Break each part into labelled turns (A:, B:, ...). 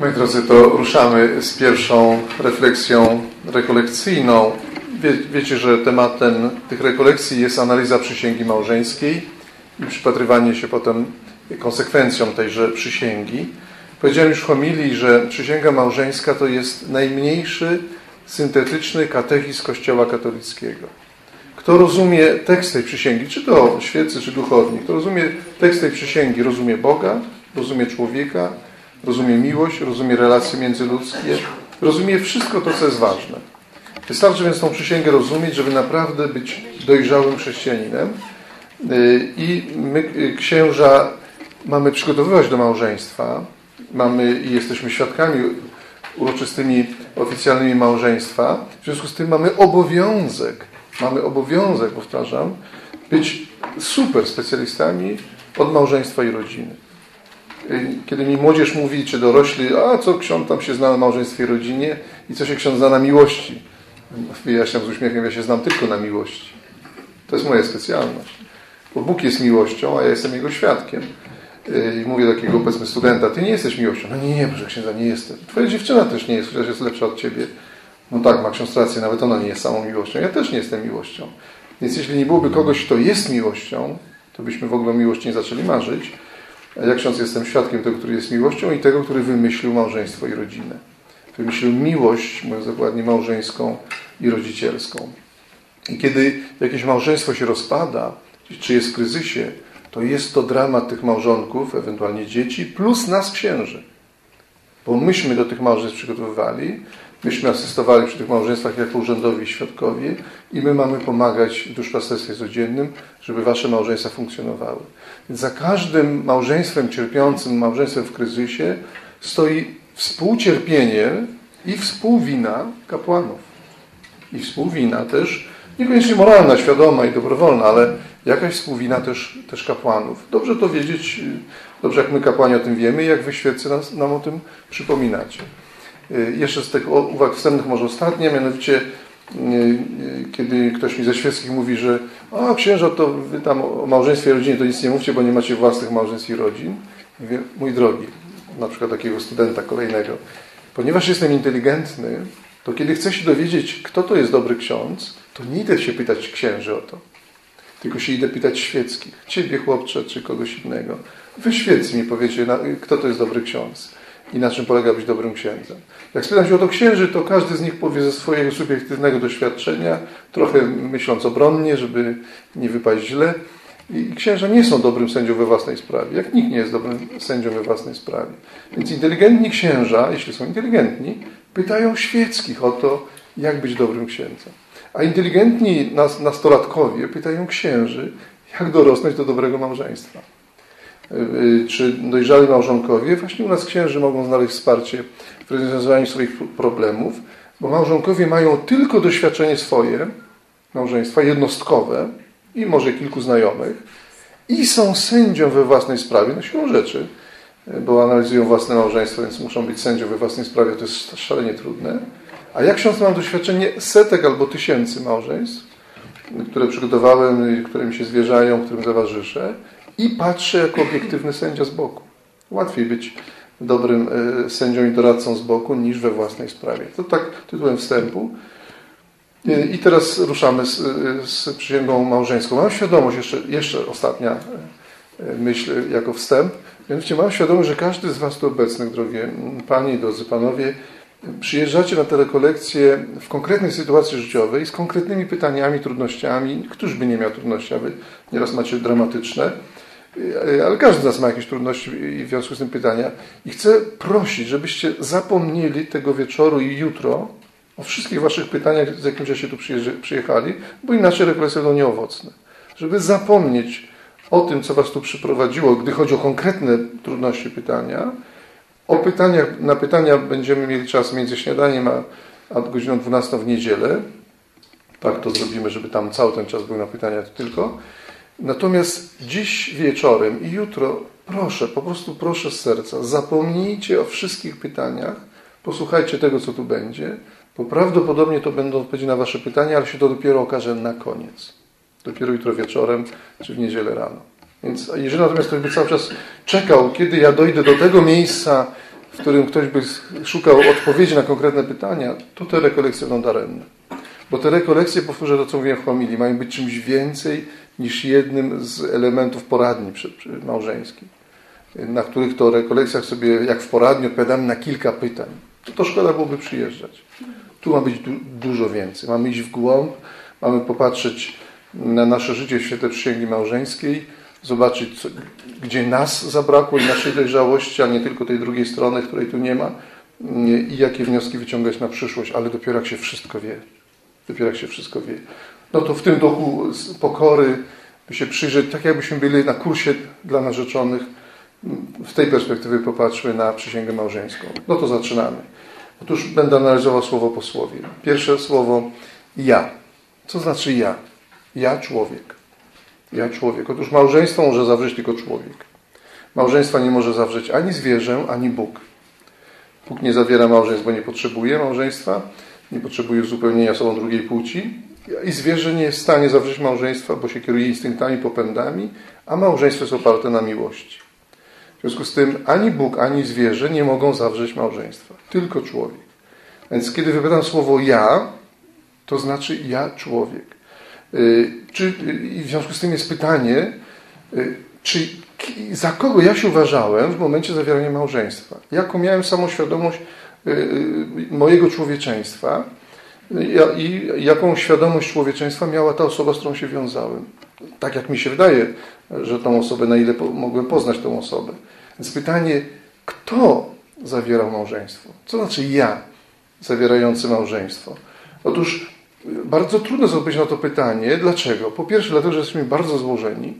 A: Moi drodzy, to ruszamy z pierwszą refleksją rekolekcyjną. Wie, wiecie, że tematem tych rekolekcji jest analiza przysięgi małżeńskiej i przypatrywanie się potem konsekwencjom tejże przysięgi. Powiedziałem już w homilii, że przysięga małżeńska to jest najmniejszy syntetyczny katechizm Kościoła katolickiego. Kto rozumie tekst tej przysięgi, czy to świecy, czy duchowni, kto rozumie tekst tej przysięgi, rozumie Boga, rozumie człowieka, rozumie miłość, rozumie relacje międzyludzkie, rozumie wszystko to, co jest ważne. Wystarczy więc tą przysięgę rozumieć, żeby naprawdę być dojrzałym chrześcijaninem i my, księża, mamy przygotowywać do małżeństwa, mamy i jesteśmy świadkami uroczystymi, oficjalnymi małżeństwa. W związku z tym mamy obowiązek, mamy obowiązek, powtarzam, być super specjalistami od małżeństwa i rodziny. Kiedy mi młodzież mówi, czy dorośli, a co ksiądz tam się zna na małżeństwie i rodzinie i co się ksiądz zna na miłości. Wyjaśniam z uśmiechem, ja się znam tylko na miłości. To jest moja specjalność. Bo Bóg jest miłością, a ja jestem Jego świadkiem. I mówię do takiego, powiedzmy, studenta, ty nie jesteś miłością. No nie, nie, proszę księdza, nie jestem. Twoja dziewczyna też nie jest, chociaż jest lepsza od ciebie. No tak, ma ksiądz rację, nawet ona nie jest samą miłością. Ja też nie jestem miłością. Więc jeśli nie byłoby kogoś, kto jest miłością, to byśmy w ogóle o miłości nie zaczęli marzyć. Ja ksiądz jestem świadkiem tego, który jest miłością i tego, który wymyślił małżeństwo i rodzinę. Wymyślił miłość, mówiąc dokładnie, małżeńską i rodzicielską. I kiedy jakieś małżeństwo się rozpada, czy jest w kryzysie, to jest to dramat tych małżonków, ewentualnie dzieci, plus nas księży. Bo myśmy do tych małżeństw przygotowywali, myśmy asystowali przy tych małżeństwach jako urzędowi świadkowie i my mamy pomagać duszpasterstwie codziennym, żeby wasze małżeństwa funkcjonowały. Więc za każdym małżeństwem cierpiącym, małżeństwem w kryzysie stoi współcierpienie i współwina kapłanów. I współwina też, niekoniecznie moralna, świadoma i dobrowolna, ale jakaś współwina też, też kapłanów. Dobrze to wiedzieć, dobrze jak my kapłani o tym wiemy, jak wy świeccy nas, nam o tym przypominacie. Jeszcze z tych uwag wstępnych może ostatnie, mianowicie kiedy ktoś mi ze świeckich mówi, że a księża to wy tam o małżeństwie i rodzinie to nic nie mówcie, bo nie macie własnych małżeństw i rodzin. Mówię, mój drogi, na przykład takiego studenta kolejnego, ponieważ jestem inteligentny, to kiedy chcę się dowiedzieć, kto to jest dobry ksiądz, to nie idę się pytać księży o to, tylko się idę pytać świeckich. Ciebie, chłopcze, czy kogoś innego. Wy świeccy mi powiecie, kto to jest dobry ksiądz i na czym polega być dobrym księdzem. Jak spytam się o to księży, to każdy z nich powie ze swojego subiektywnego doświadczenia, trochę myśląc obronnie, żeby nie wypaść źle. I księża nie są dobrym sędzią we własnej sprawie, jak nikt nie jest dobrym sędzią we własnej sprawie. Więc inteligentni księża, jeśli są inteligentni, pytają świeckich o to, jak być dobrym księdzem. A inteligentni nastolatkowie pytają księży, jak dorosnąć do dobrego małżeństwa. Czy dojrzali małżonkowie, właśnie u nas księży mogą znaleźć wsparcie w rozwiązaniu swoich problemów, bo małżonkowie mają tylko doświadczenie swoje, małżeństwa jednostkowe i może kilku znajomych i są sędzią we własnej sprawie, no siłą rzeczy, bo analizują własne małżeństwo, więc muszą być sędzią we własnej sprawie, to jest szalenie trudne. A jak ksiądz mam doświadczenie setek albo tysięcy małżeństw, które przygotowałem, które mi się zwierzają, którym towarzyszę i patrzę jako obiektywny sędzia z boku. Łatwiej być dobrym e, sędzią i doradcą z boku niż we własnej sprawie. To tak tytułem wstępu. I teraz ruszamy z, z przysięgą małżeńską. Mam świadomość, jeszcze, jeszcze ostatnia e, myśl jako wstęp, mianowicie mam świadomość, że każdy z Was tu obecnych, drogie Panie drodzy Panowie, przyjeżdżacie na te rekolekcje w konkretnej sytuacji życiowej, z konkretnymi pytaniami, trudnościami. Któż by nie miał trudności, a Wy nieraz macie dramatyczne. Ale każdy z nas ma jakieś trudności i w związku z tym pytania. I chcę prosić, żebyście zapomnieli tego wieczoru i jutro o wszystkich Waszych pytaniach, z jakim czasie tu przyjechali, bo inaczej rekolekcje będą nieowocne. Żeby zapomnieć o tym, co Was tu przyprowadziło, gdy chodzi o konkretne trudności pytania, o pytaniach, na pytania będziemy mieli czas między śniadaniem a, a godziną 12 w niedzielę. Tak to zrobimy, żeby tam cały ten czas był na pytania tylko. Natomiast dziś wieczorem i jutro proszę, po prostu proszę z serca, zapomnijcie o wszystkich pytaniach, posłuchajcie tego, co tu będzie, bo prawdopodobnie to będą odpowiedzi na Wasze pytania, ale się to dopiero okaże na koniec. Dopiero jutro wieczorem, czy w niedzielę rano. Więc jeżeli natomiast ktoś by cały czas czekał, kiedy ja dojdę do tego miejsca, w którym ktoś by szukał odpowiedzi na konkretne pytania, to te rekolekcje będą daremne. Bo te rekolekcje, powtórzę to, co mówiłem w homilii, mają być czymś więcej niż jednym z elementów poradni małżeńskiej, na których to rekolekcjach sobie, jak w poradni, odpowiadamy na kilka pytań. To, to szkoda byłoby przyjeżdżać. Tu ma być du dużo więcej. Mamy iść w głąb, mamy popatrzeć na nasze życie w świetle przysięgi małżeńskiej, zobaczyć, co, gdzie nas zabrakło i naszej dojrzałości, a nie tylko tej drugiej strony, której tu nie ma i jakie wnioski wyciągać na przyszłość, ale dopiero jak się wszystko wie. Dopiero jak się wszystko wie. No to w tym duchu pokory, by się przyjrzeć, tak jakbyśmy byli na kursie dla narzeczonych, w tej perspektywie popatrzmy na przysięgę małżeńską. No to zaczynamy. Otóż będę analizował słowo po słowie. Pierwsze słowo ja. Co znaczy ja? Ja człowiek. Ja człowiek. Otóż małżeństwo może zawrzeć tylko człowiek. Małżeństwa nie może zawrzeć ani zwierzę, ani Bóg. Bóg nie zawiera małżeństw, bo nie potrzebuje małżeństwa, nie potrzebuje uzupełnienia osobą drugiej płci. I zwierzę nie jest w stanie zawrzeć małżeństwa, bo się kieruje instynktami, popędami, a małżeństwo jest oparte na miłości. W związku z tym ani Bóg, ani zwierzę nie mogą zawrzeć małżeństwa. Tylko człowiek. Więc kiedy wypowiadam słowo ja, to znaczy ja człowiek. Y, czy, I w związku z tym jest pytanie, y, czy za kogo ja się uważałem w momencie zawierania małżeństwa? Jaką miałem samoświadomość y, mojego człowieczeństwa i jaką świadomość człowieczeństwa miała ta osoba, z którą się wiązałem? Tak jak mi się wydaje, że tą osobę, na ile mogłem poznać tą osobę. Więc pytanie, kto zawierał małżeństwo? Co znaczy ja zawierający małżeństwo? Otóż bardzo trudno zrobić na to pytanie. Dlaczego? Po pierwsze, dlatego, że jesteśmy bardzo złożeni.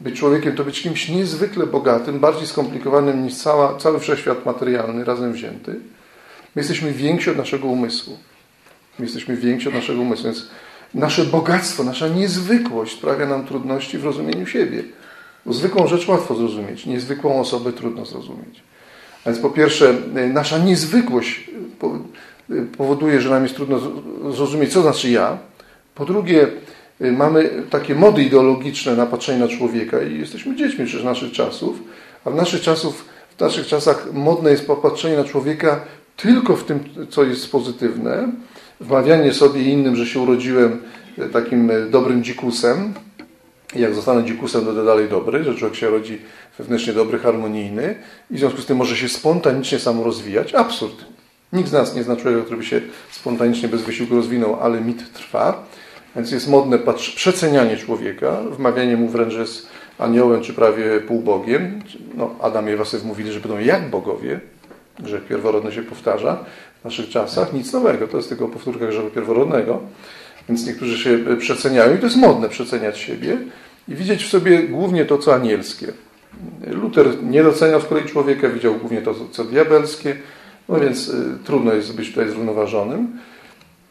A: Być człowiekiem to być kimś niezwykle bogatym, bardziej skomplikowanym niż cała, cały wszechświat materialny razem wzięty. My jesteśmy więksi od naszego umysłu. My jesteśmy więksi od naszego umysłu, więc nasze bogactwo, nasza niezwykłość sprawia nam trudności w rozumieniu siebie. Bo zwykłą rzecz łatwo zrozumieć, niezwykłą osobę trudno zrozumieć. A więc po pierwsze, nasza niezwykłość powoduje, że nam jest trudno zrozumieć, co znaczy ja. Po drugie, mamy takie mody ideologiczne na patrzenie na człowieka i jesteśmy dziećmi przecież naszych czasów, a w naszych, czasów, w naszych czasach modne jest popatrzenie na człowieka tylko w tym, co jest pozytywne, wmawianie sobie innym, że się urodziłem takim dobrym dzikusem, jak zostanę dzikusem, to dalej dobry, że człowiek się rodzi wewnętrznie dobry, harmonijny i w związku z tym może się spontanicznie sam rozwijać. Absurd. Nikt z nas nie zna człowieka, który by się spontanicznie bez wysiłku rozwinął, ale mit trwa. Więc jest modne patrz, przecenianie człowieka, wmawianie mu wręcz, że jest aniołem czy prawie półbogiem. No, Adam i Ewa sobie mówili, że będą jak bogowie. Grzech pierworodny się powtarza w naszych czasach. Nic nowego, to jest tylko powtórka grzechu pierworodnego. Więc niektórzy się przeceniają i to jest modne przeceniać siebie i widzieć w sobie głównie to, co anielskie. Luter nie doceniał z kolei człowieka, widział głównie to, co diabelskie, no więc y, trudno jest być tutaj zrównoważonym.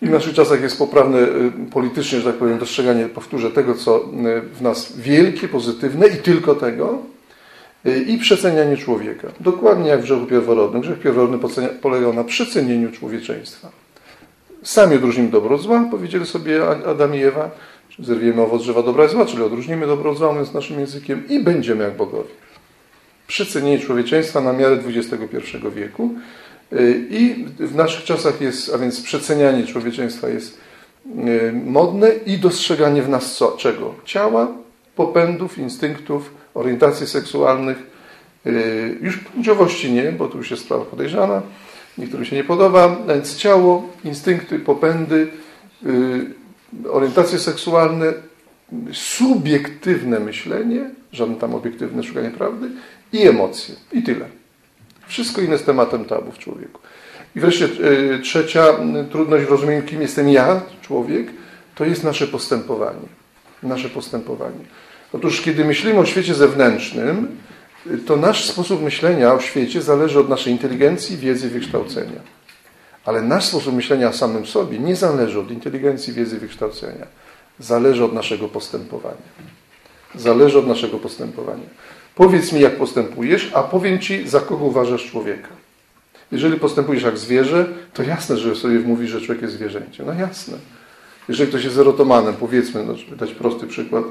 A: I w naszych czasach jest poprawne y, politycznie, że tak powiem, dostrzeganie, powtórzę, tego, co w nas wielkie, pozytywne i tylko tego, i przecenianie człowieka. Dokładnie jak w grzechu pierworodnym. Grzech pierworodny polegał na przecenieniu człowieczeństwa. Sami odróżnimy dobro od zła, powiedzieli sobie Adam i Ewa. Zerwiemy owoc drzewa dobra i zła, czyli odróżnimy dobro od zła, naszym językiem i będziemy jak bogowie. Przecenienie człowieczeństwa na miarę XXI wieku. I w naszych czasach jest, a więc przecenianie człowieczeństwa jest e, modne i dostrzeganie w nas co, czego? Ciała, popędów, instynktów, orientacji seksualnych, e, już płciowości nie, bo tu już jest sprawa podejrzana, niektórym się nie podoba, więc ciało, instynkty, popędy, y, orientacje seksualne, subiektywne myślenie, żadne tam obiektywne szukanie prawdy i emocje. I tyle. Wszystko inne jest tematem tabu w człowieku. I wreszcie y, trzecia trudność w rozumieniu, kim jestem ja, człowiek, to jest nasze postępowanie. Nasze postępowanie. Otóż, kiedy myślimy o świecie zewnętrznym, to nasz sposób myślenia o świecie zależy od naszej inteligencji, wiedzy, wykształcenia. Ale nasz sposób myślenia o samym sobie nie zależy od inteligencji, wiedzy, wykształcenia. Zależy od naszego postępowania. Zależy od naszego postępowania. Powiedz mi, jak postępujesz, a powiem ci, za kogo uważasz człowieka. Jeżeli postępujesz jak zwierzę, to jasne, że sobie mówi, że człowiek jest zwierzęciem. No jasne. Jeżeli ktoś jest erotomanem, powiedzmy, no, żeby dać prosty przykład,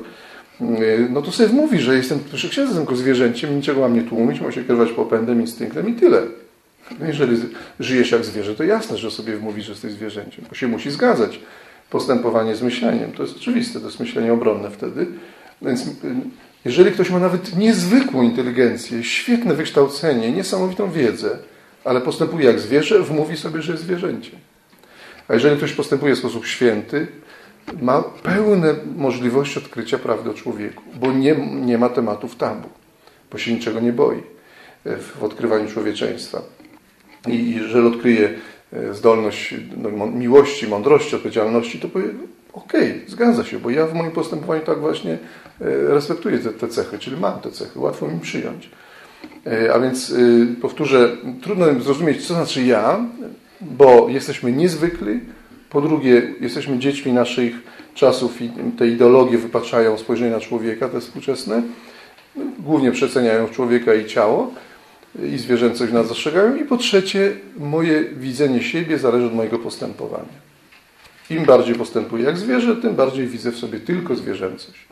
A: no to sobie mówi, że jestem przy księdze tylko zwierzęciem, niczego mam nie tłumić, mam się kierować popędem, instynktem i tyle. No jeżeli żyjesz jak zwierzę, to jasne, że sobie wmówisz, że jesteś zwierzęciem, bo się musi zgadzać postępowanie z myśleniem. To jest oczywiste, to jest myślenie obronne wtedy. Więc y, jeżeli ktoś ma nawet niezwykłą inteligencję, świetne wykształcenie, niesamowitą wiedzę, ale postępuje jak zwierzę, wmówi sobie, że jest zwierzęciem. A jeżeli ktoś postępuje w sposób święty, ma pełne możliwości odkrycia prawdy o człowieku, bo nie, nie ma tematów tabu, bo się niczego nie boi w odkrywaniu człowieczeństwa. I jeżeli odkryje e, zdolność do miłości, mądrości, odpowiedzialności, to powie, okej, okay, zgadza się, bo ja w moim postępowaniu tak właśnie e, respektuję te, te cechy, czyli mam te cechy, łatwo mi przyjąć. E, a więc powtórzę, trudno zrozumieć, co znaczy ja, bo jesteśmy niezwykli, po drugie, jesteśmy dziećmi naszych czasów i te ideologie wypaczają spojrzenie na człowieka, te współczesne, głównie przeceniają człowieka i ciało i zwierzęcość nas zastrzegają. I po trzecie, moje widzenie siebie zależy od mojego postępowania. Im bardziej postępuję jak zwierzę, tym bardziej widzę w sobie tylko zwierzęcość.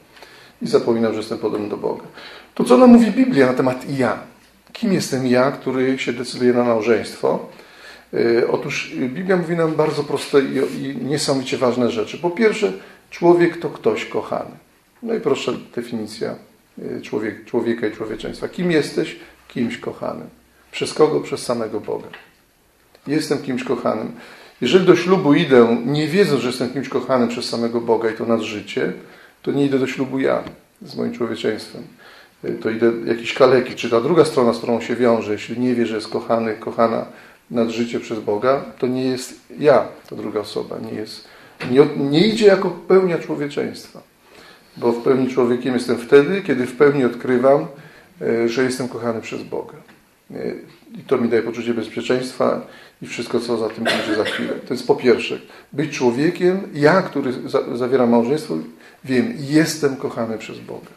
A: I zapominam, że jestem podobny do Boga. To co nam mówi Biblia na temat ja? Kim jestem ja, który się decyduje na małżeństwo? E, otóż Biblia mówi nam bardzo proste i niesamowicie ważne rzeczy. Po pierwsze, człowiek to ktoś kochany. Najprostsza definicja e, człowiek, człowieka i człowieczeństwa. Kim jesteś? Kimś kochanym. Przez kogo? Przez samego Boga. Jestem kimś kochanym. Jeżeli do ślubu idę, nie wiedząc, że jestem kimś kochanym przez samego Boga i to nad życie, to nie idę do ślubu ja z moim człowieczeństwem. E, to idę jakiś kaleki, czy ta druga strona, z którą się wiąże, jeśli nie wie, że jest kochany, kochana nad życie przez Boga, to nie jest ja, ta druga osoba, nie, jest, nie, nie idzie jako pełnia człowieczeństwa. Bo w pełni człowiekiem jestem wtedy, kiedy w pełni odkrywam, e, że jestem kochany przez Boga. E, I to mi daje poczucie bezpieczeństwa i wszystko, co za tym będzie za chwilę. To jest po pierwsze, być człowiekiem, ja, który za, zawieram małżeństwo, wiem, jestem kochany przez Boga.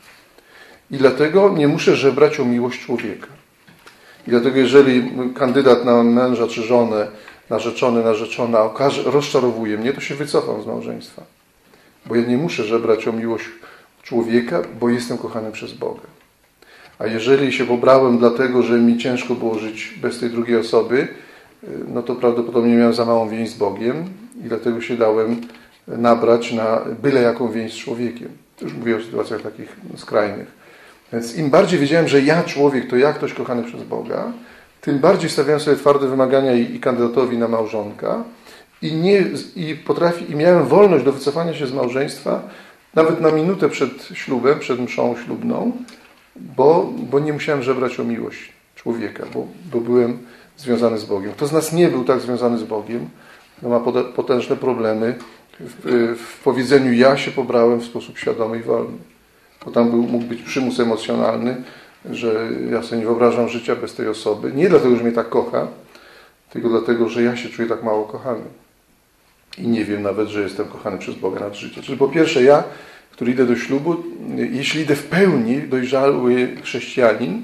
A: I dlatego nie muszę żebrać o miłość człowieka. I dlatego jeżeli kandydat na męża czy żonę, narzeczony, narzeczona okaże, rozczarowuje mnie, to się wycofam z małżeństwa. Bo ja nie muszę żebrać o miłość człowieka, bo jestem kochany przez Boga. A jeżeli się pobrałem dlatego, że mi ciężko było żyć bez tej drugiej osoby, no to prawdopodobnie miałem za małą więź z Bogiem i dlatego się dałem nabrać na byle jaką więź z człowiekiem. Już mówię o sytuacjach takich skrajnych. Więc im bardziej wiedziałem, że ja człowiek to ja ktoś kochany przez Boga, tym bardziej stawiałem sobie twarde wymagania i, i kandydatowi na małżonka i, nie, i, potrafi, i miałem wolność do wycofania się z małżeństwa nawet na minutę przed ślubem, przed mszą ślubną, bo, bo nie musiałem żebrać o miłość człowieka, bo, bo byłem związany z Bogiem. Kto z nas nie był tak związany z Bogiem, no ma potężne problemy w, w powiedzeniu ja się pobrałem w sposób świadomy i wolny bo tam był, mógł być przymus emocjonalny, że ja sobie nie wyobrażam życia bez tej osoby. Nie dlatego, że mnie tak kocha, tylko dlatego, że ja się czuję tak mało kochany. I nie wiem nawet, że jestem kochany przez Boga nad życie. Czyli po pierwsze ja, który idę do ślubu, jeśli idę w pełni dojrzały chrześcijanin,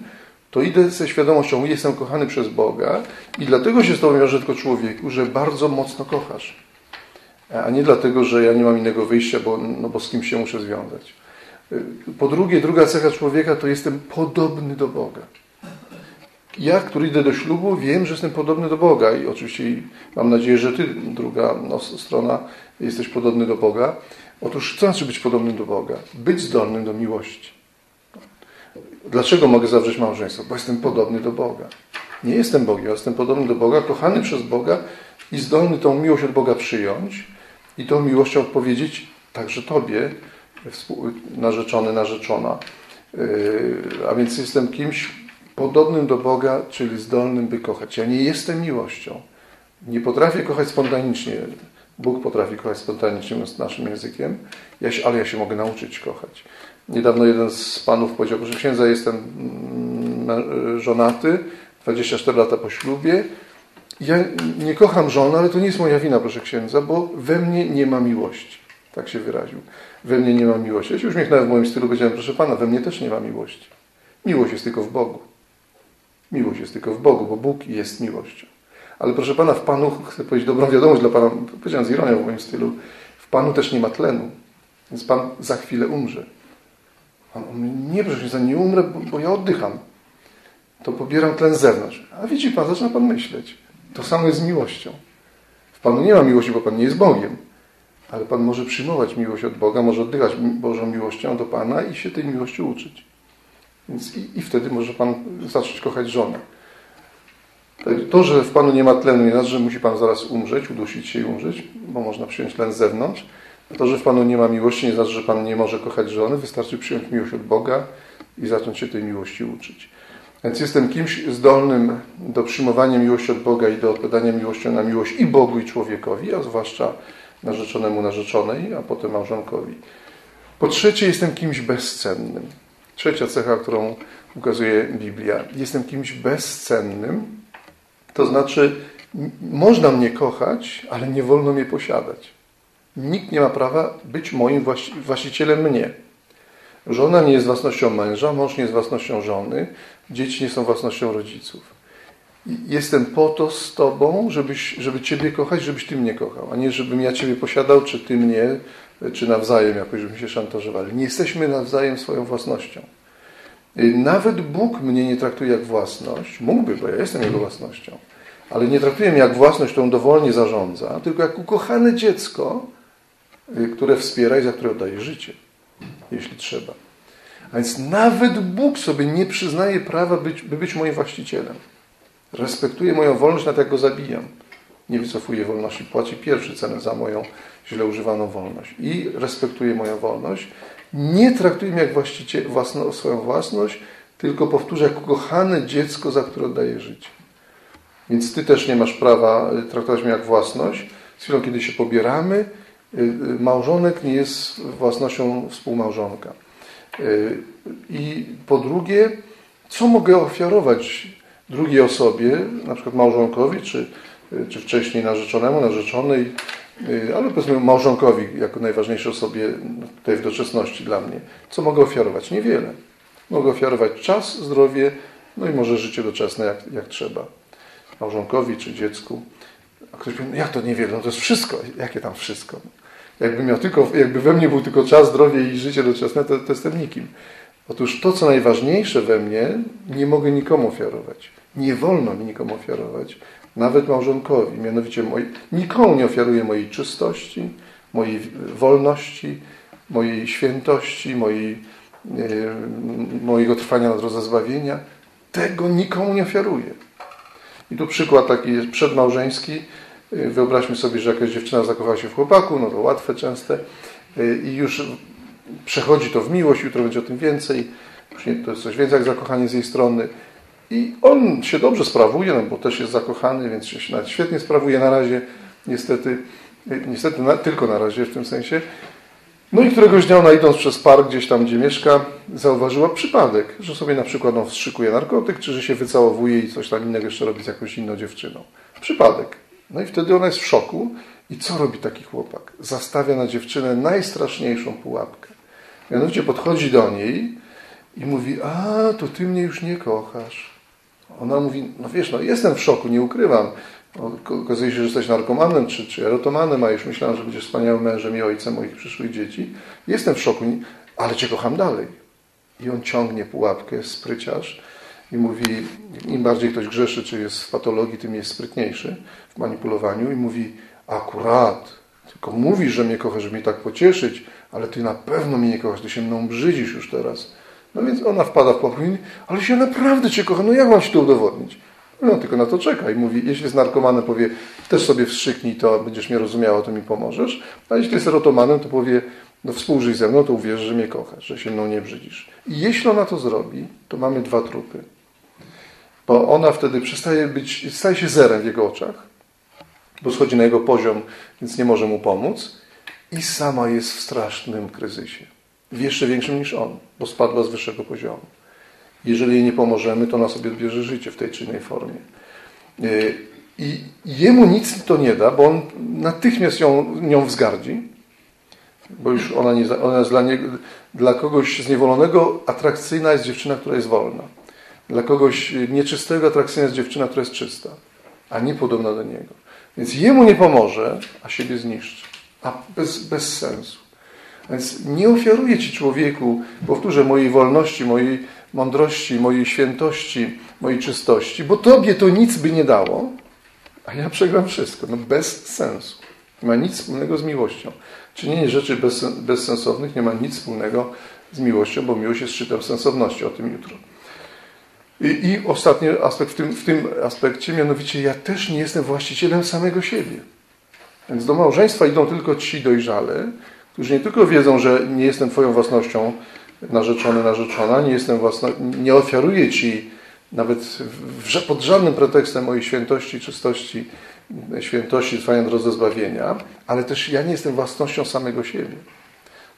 A: to idę ze świadomością, jestem kochany przez Boga i dlatego się z Tobą wiąże tylko człowieku, że bardzo mocno kochasz. A nie dlatego, że ja nie mam innego wyjścia, bo, no bo z kim się muszę związać. Po drugie, druga cecha człowieka to jestem podobny do Boga. Ja, który idę do ślubu, wiem, że jestem podobny do Boga i oczywiście mam nadzieję, że Ty, druga no, strona, jesteś podobny do Boga. Otóż co znaczy być podobnym do Boga? Być zdolnym do miłości. Dlaczego mogę zawrzeć małżeństwo? Bo jestem podobny do Boga. Nie jestem Bogiem, ja jestem podobny do Boga, kochany przez Boga i zdolny tą miłość od Boga przyjąć i tą miłością odpowiedzieć także Tobie, narzeczony, narzeczona. Yy, a więc jestem kimś podobnym do Boga, czyli zdolnym, by kochać. Ja nie jestem miłością. Nie potrafię kochać spontanicznie. Bóg potrafi kochać spontanicznie z naszym językiem, ale ja się mogę nauczyć kochać. Niedawno jeden z panów powiedział, że księdza jestem mm, żonaty, 24 lata po ślubie. Ja nie kocham żony, ale to nie jest moja wina, proszę księdza, bo we mnie nie ma miłości. Tak się wyraził we mnie nie ma miłości. Ja się uśmiechnąłem w moim stylu, powiedziałem, proszę Pana, we mnie też nie ma miłości. Miłość jest tylko w Bogu. Miłość jest tylko w Bogu, bo Bóg jest miłością. Ale proszę Pana, w Panu, chcę powiedzieć dobrą wiadomość dla Pana, powiedziałem z ironią w moim stylu, w Panu też nie ma tlenu, więc Pan za chwilę umrze. Pan mówi, nie, proszę Księdza, nie umrę, bo, bo ja oddycham. to pobieram tlen z zewnątrz. A widzi Pan, zaczyna Pan myśleć. To samo jest z miłością. W Panu nie ma miłości, bo Pan nie jest Bogiem. Ale Pan może przyjmować miłość od Boga, może oddychać Bożą miłością do Pana i się tej miłości uczyć. Więc i, i wtedy może Pan zacząć kochać żonę. To, że w Panu nie ma tlenu, nie znaczy, że musi Pan zaraz umrzeć, udusić się i umrzeć, bo można przyjąć tlen z zewnątrz. To, że w Panu nie ma miłości, nie znaczy, że Pan nie może kochać żony. Wystarczy przyjąć miłość od Boga i zacząć się tej miłości uczyć. Więc jestem kimś zdolnym do przyjmowania miłości od Boga i do odpowiadania miłością na miłość i Bogu, i człowiekowi, a zwłaszcza narzeczonemu, narzeczonej, a potem małżonkowi. Po trzecie, jestem kimś bezcennym. Trzecia cecha, którą ukazuje Biblia. Jestem kimś bezcennym, to znaczy można mnie kochać, ale nie wolno mnie posiadać. Nikt nie ma prawa być moim właścicielem mnie. Żona nie jest własnością męża, mąż nie jest własnością żony, dzieci nie są własnością rodziców. Jestem po to z Tobą, żebyś, żeby Ciebie kochać, żebyś Ty mnie kochał, a nie żebym ja Ciebie posiadał, czy Ty mnie, czy nawzajem jakoś, żebyśmy się szantażowali. Nie jesteśmy nawzajem swoją własnością. Nawet Bóg mnie nie traktuje jak własność. Mógłby, bo ja jestem Jego własnością. Ale nie traktuje mnie jak własność, którą dowolnie zarządza, tylko jak ukochane dziecko, y, które wspiera i za które oddaje życie jeśli trzeba. A więc nawet Bóg sobie nie przyznaje prawa, być, by być moim właścicielem. Respektuje moją wolność, nawet jak go zabijam. Nie wycofuje wolności, płaci pierwszy cenę za moją źle używaną wolność. I respektuje moją wolność. Nie traktuje mnie jak właściciel, własno, swoją własność, tylko powtórzę, jak ukochane dziecko, za które oddaje życie. Więc Ty też nie masz prawa traktować mnie jak własność. Z chwilą, kiedy się pobieramy, Y, y, małżonek nie jest własnością współmałżonka. Y, I po drugie, co mogę ofiarować drugiej osobie, na przykład małżonkowi, czy, czy wcześniej narzeczonemu, narzeczonej, ale powiedzmy małżonkowi jako najważniejszej osobie tutaj w doczesności dla mnie. Co mogę ofiarować? Niewiele. Mogę ofiarować czas, zdrowie, no i może życie doczesne, jak, jak trzeba. Małżonkowi czy dziecku. A ktoś powie, no to niewiele? No to jest wszystko. Jakie tam wszystko? Jakby, miał tylko, jakby we mnie był tylko czas, zdrowie i życie doczesne, to, to jestem nikim. Otóż to, co najważniejsze we mnie, nie mogę nikomu ofiarować. Nie wolno mi nikomu ofiarować, nawet małżonkowi. Mianowicie moi, nikomu nie ofiaruję mojej czystości, mojej wolności, mojej świętości, mojej, e, mojego trwania na drodze zbawienia. Tego nikomu nie ofiaruję. I tu przykład taki jest przedmałżeński. Y, wyobraźmy sobie, że jakaś dziewczyna zakochała się w chłopaku, no to łatwe, częste y, i już przechodzi to w miłość, jutro będzie o tym więcej, to jest coś więcej jak zakochanie z jej strony i on się dobrze sprawuje, no bo też jest zakochany, więc się nawet świetnie sprawuje na razie, niestety, y, niestety na, tylko na razie w tym sensie. No i któregoś dnia ona idąc przez park gdzieś tam, gdzie mieszka, zauważyła przypadek, że sobie na przykład on wstrzykuje narkotyk, czy że się wycałowuje i coś tam innego jeszcze robi z jakąś inną dziewczyną. Przypadek. No i wtedy ona jest w szoku. I co robi taki chłopak? Zastawia na dziewczynę najstraszniejszą pułapkę. Mianowicie podchodzi do niej i mówi, a, to ty mnie już nie kochasz. Ona mówi, no wiesz, no jestem w szoku, nie ukrywam. Okazuje się, że jesteś narkomanem czy, czy erotomanem, a już myślałem, że będziesz wspaniałym mężem i ojcem moich przyszłych dzieci. Jestem w szoku, ale cię kocham dalej. I on ciągnie pułapkę, spryciarz i mówi, im bardziej ktoś grzeszy, czy jest w patologii, tym jest sprytniejszy w manipulowaniu i mówi, akurat, tylko mówisz, że mnie kochasz, żeby mnie tak pocieszyć, ale ty na pewno mnie nie kochasz, ty się mną brzydzisz już teraz. No więc ona wpada w mówi, ale się naprawdę cię kocham, no jak mam ci to udowodnić? No tylko na to czeka i mówi, jeśli jest narkomanem, powie, też sobie wstrzyknij to, będziesz mnie rozumiała, to mi pomożesz. A jeśli jest erotomanem, to powie, no współżyj ze mną, to uwierz, że mnie kochasz, że się mną nie brzydzisz. I jeśli ona to zrobi, to mamy dwa trupy bo ona wtedy przestaje być, staje się zerem w jego oczach, bo schodzi na jego poziom, więc nie może mu pomóc i sama jest w strasznym kryzysie. W jeszcze większym niż on, bo spadła z wyższego poziomu. Jeżeli jej nie pomożemy, to ona sobie odbierze życie w tej czy innej formie. Y, I jemu nic to nie da, bo on natychmiast ją, nią wzgardzi, bo już ona, nie, ona jest dla, nie, dla kogoś zniewolonego atrakcyjna jest dziewczyna, która jest wolna. Dla kogoś nieczystego atrakcyjna jest dziewczyna, która jest czysta, a nie podobna do niego. Więc jemu nie pomoże, a siebie zniszczy. A bez, bez sensu. Więc nie ofiaruję Ci człowieku, powtórzę, mojej wolności, mojej, mądrości, mojej świętości, mojej czystości, bo Tobie to nic by nie dało, a ja przegram wszystko. No bez sensu. Nie ma nic wspólnego z miłością. Czynienie rzeczy bez, bezsensownych nie ma nic wspólnego z miłością, bo miłość jest szczytem sensowności. O tym jutro. I, i ostatni aspekt w tym, w tym aspekcie, mianowicie ja też nie jestem właścicielem samego siebie. Więc do małżeństwa idą tylko ci dojrzale, którzy nie tylko wiedzą, że nie jestem Twoją własnością narzeczony, narzeczona, nie jestem własno, nie ofiaruję Ci nawet w, pod żadnym pretekstem mojej świętości, czystości, świętości trwania drodze zbawienia, ale też ja nie jestem własnością samego siebie.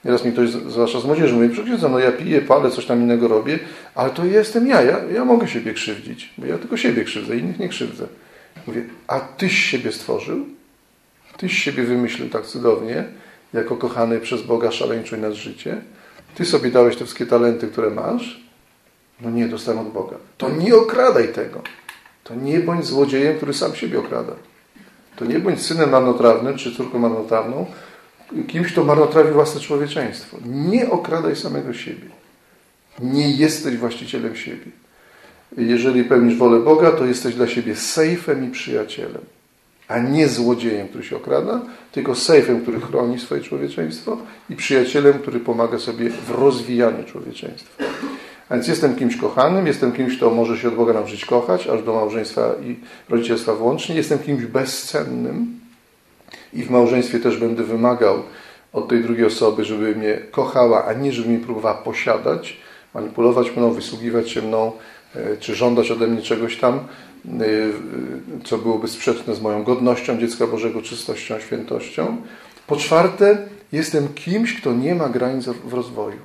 A: Nieraz mi ktoś, zwłaszcza z młodzieży, mówi, przecież no ja piję, palę, coś tam innego robię, ale to jestem ja, ja, ja mogę siebie krzywdzić, bo ja tylko siebie krzywdzę, innych nie krzywdzę. Mówię, a Tyś siebie stworzył? Tyś siebie wymyślił tak cudownie, jako kochany przez Boga szaleńczuj nas życie? Ty sobie dałeś te wszystkie talenty, które masz? No nie, dostałem od Boga. To nie okradaj tego. To nie bądź złodziejem, który sam siebie okrada. To nie bądź synem marnotrawnym, czy córką marnotrawną, kimś, kto marnotrawi własne człowieczeństwo. Nie okradaj samego siebie. Nie jesteś właścicielem siebie. Jeżeli pełnisz wolę Boga, to jesteś dla siebie sejfem i przyjacielem a nie złodziejem, który się okrada, tylko sejfem, który chroni swoje człowieczeństwo i przyjacielem, który pomaga sobie w rozwijaniu człowieczeństwa. A więc jestem kimś kochanym, jestem kimś, kto może się od Boga nauczyć kochać, aż do małżeństwa i rodzicielstwa włącznie. Jestem kimś bezcennym i w małżeństwie też będę wymagał od tej drugiej osoby, żeby mnie kochała, a nie żeby mnie próbowała posiadać, manipulować mną, wysługiwać się mną, e, czy żądać ode mnie czegoś tam, co byłoby sprzeczne z moją godnością dziecka Bożego, czystością, świętością. Po czwarte, jestem kimś, kto nie ma granic w rozwoju.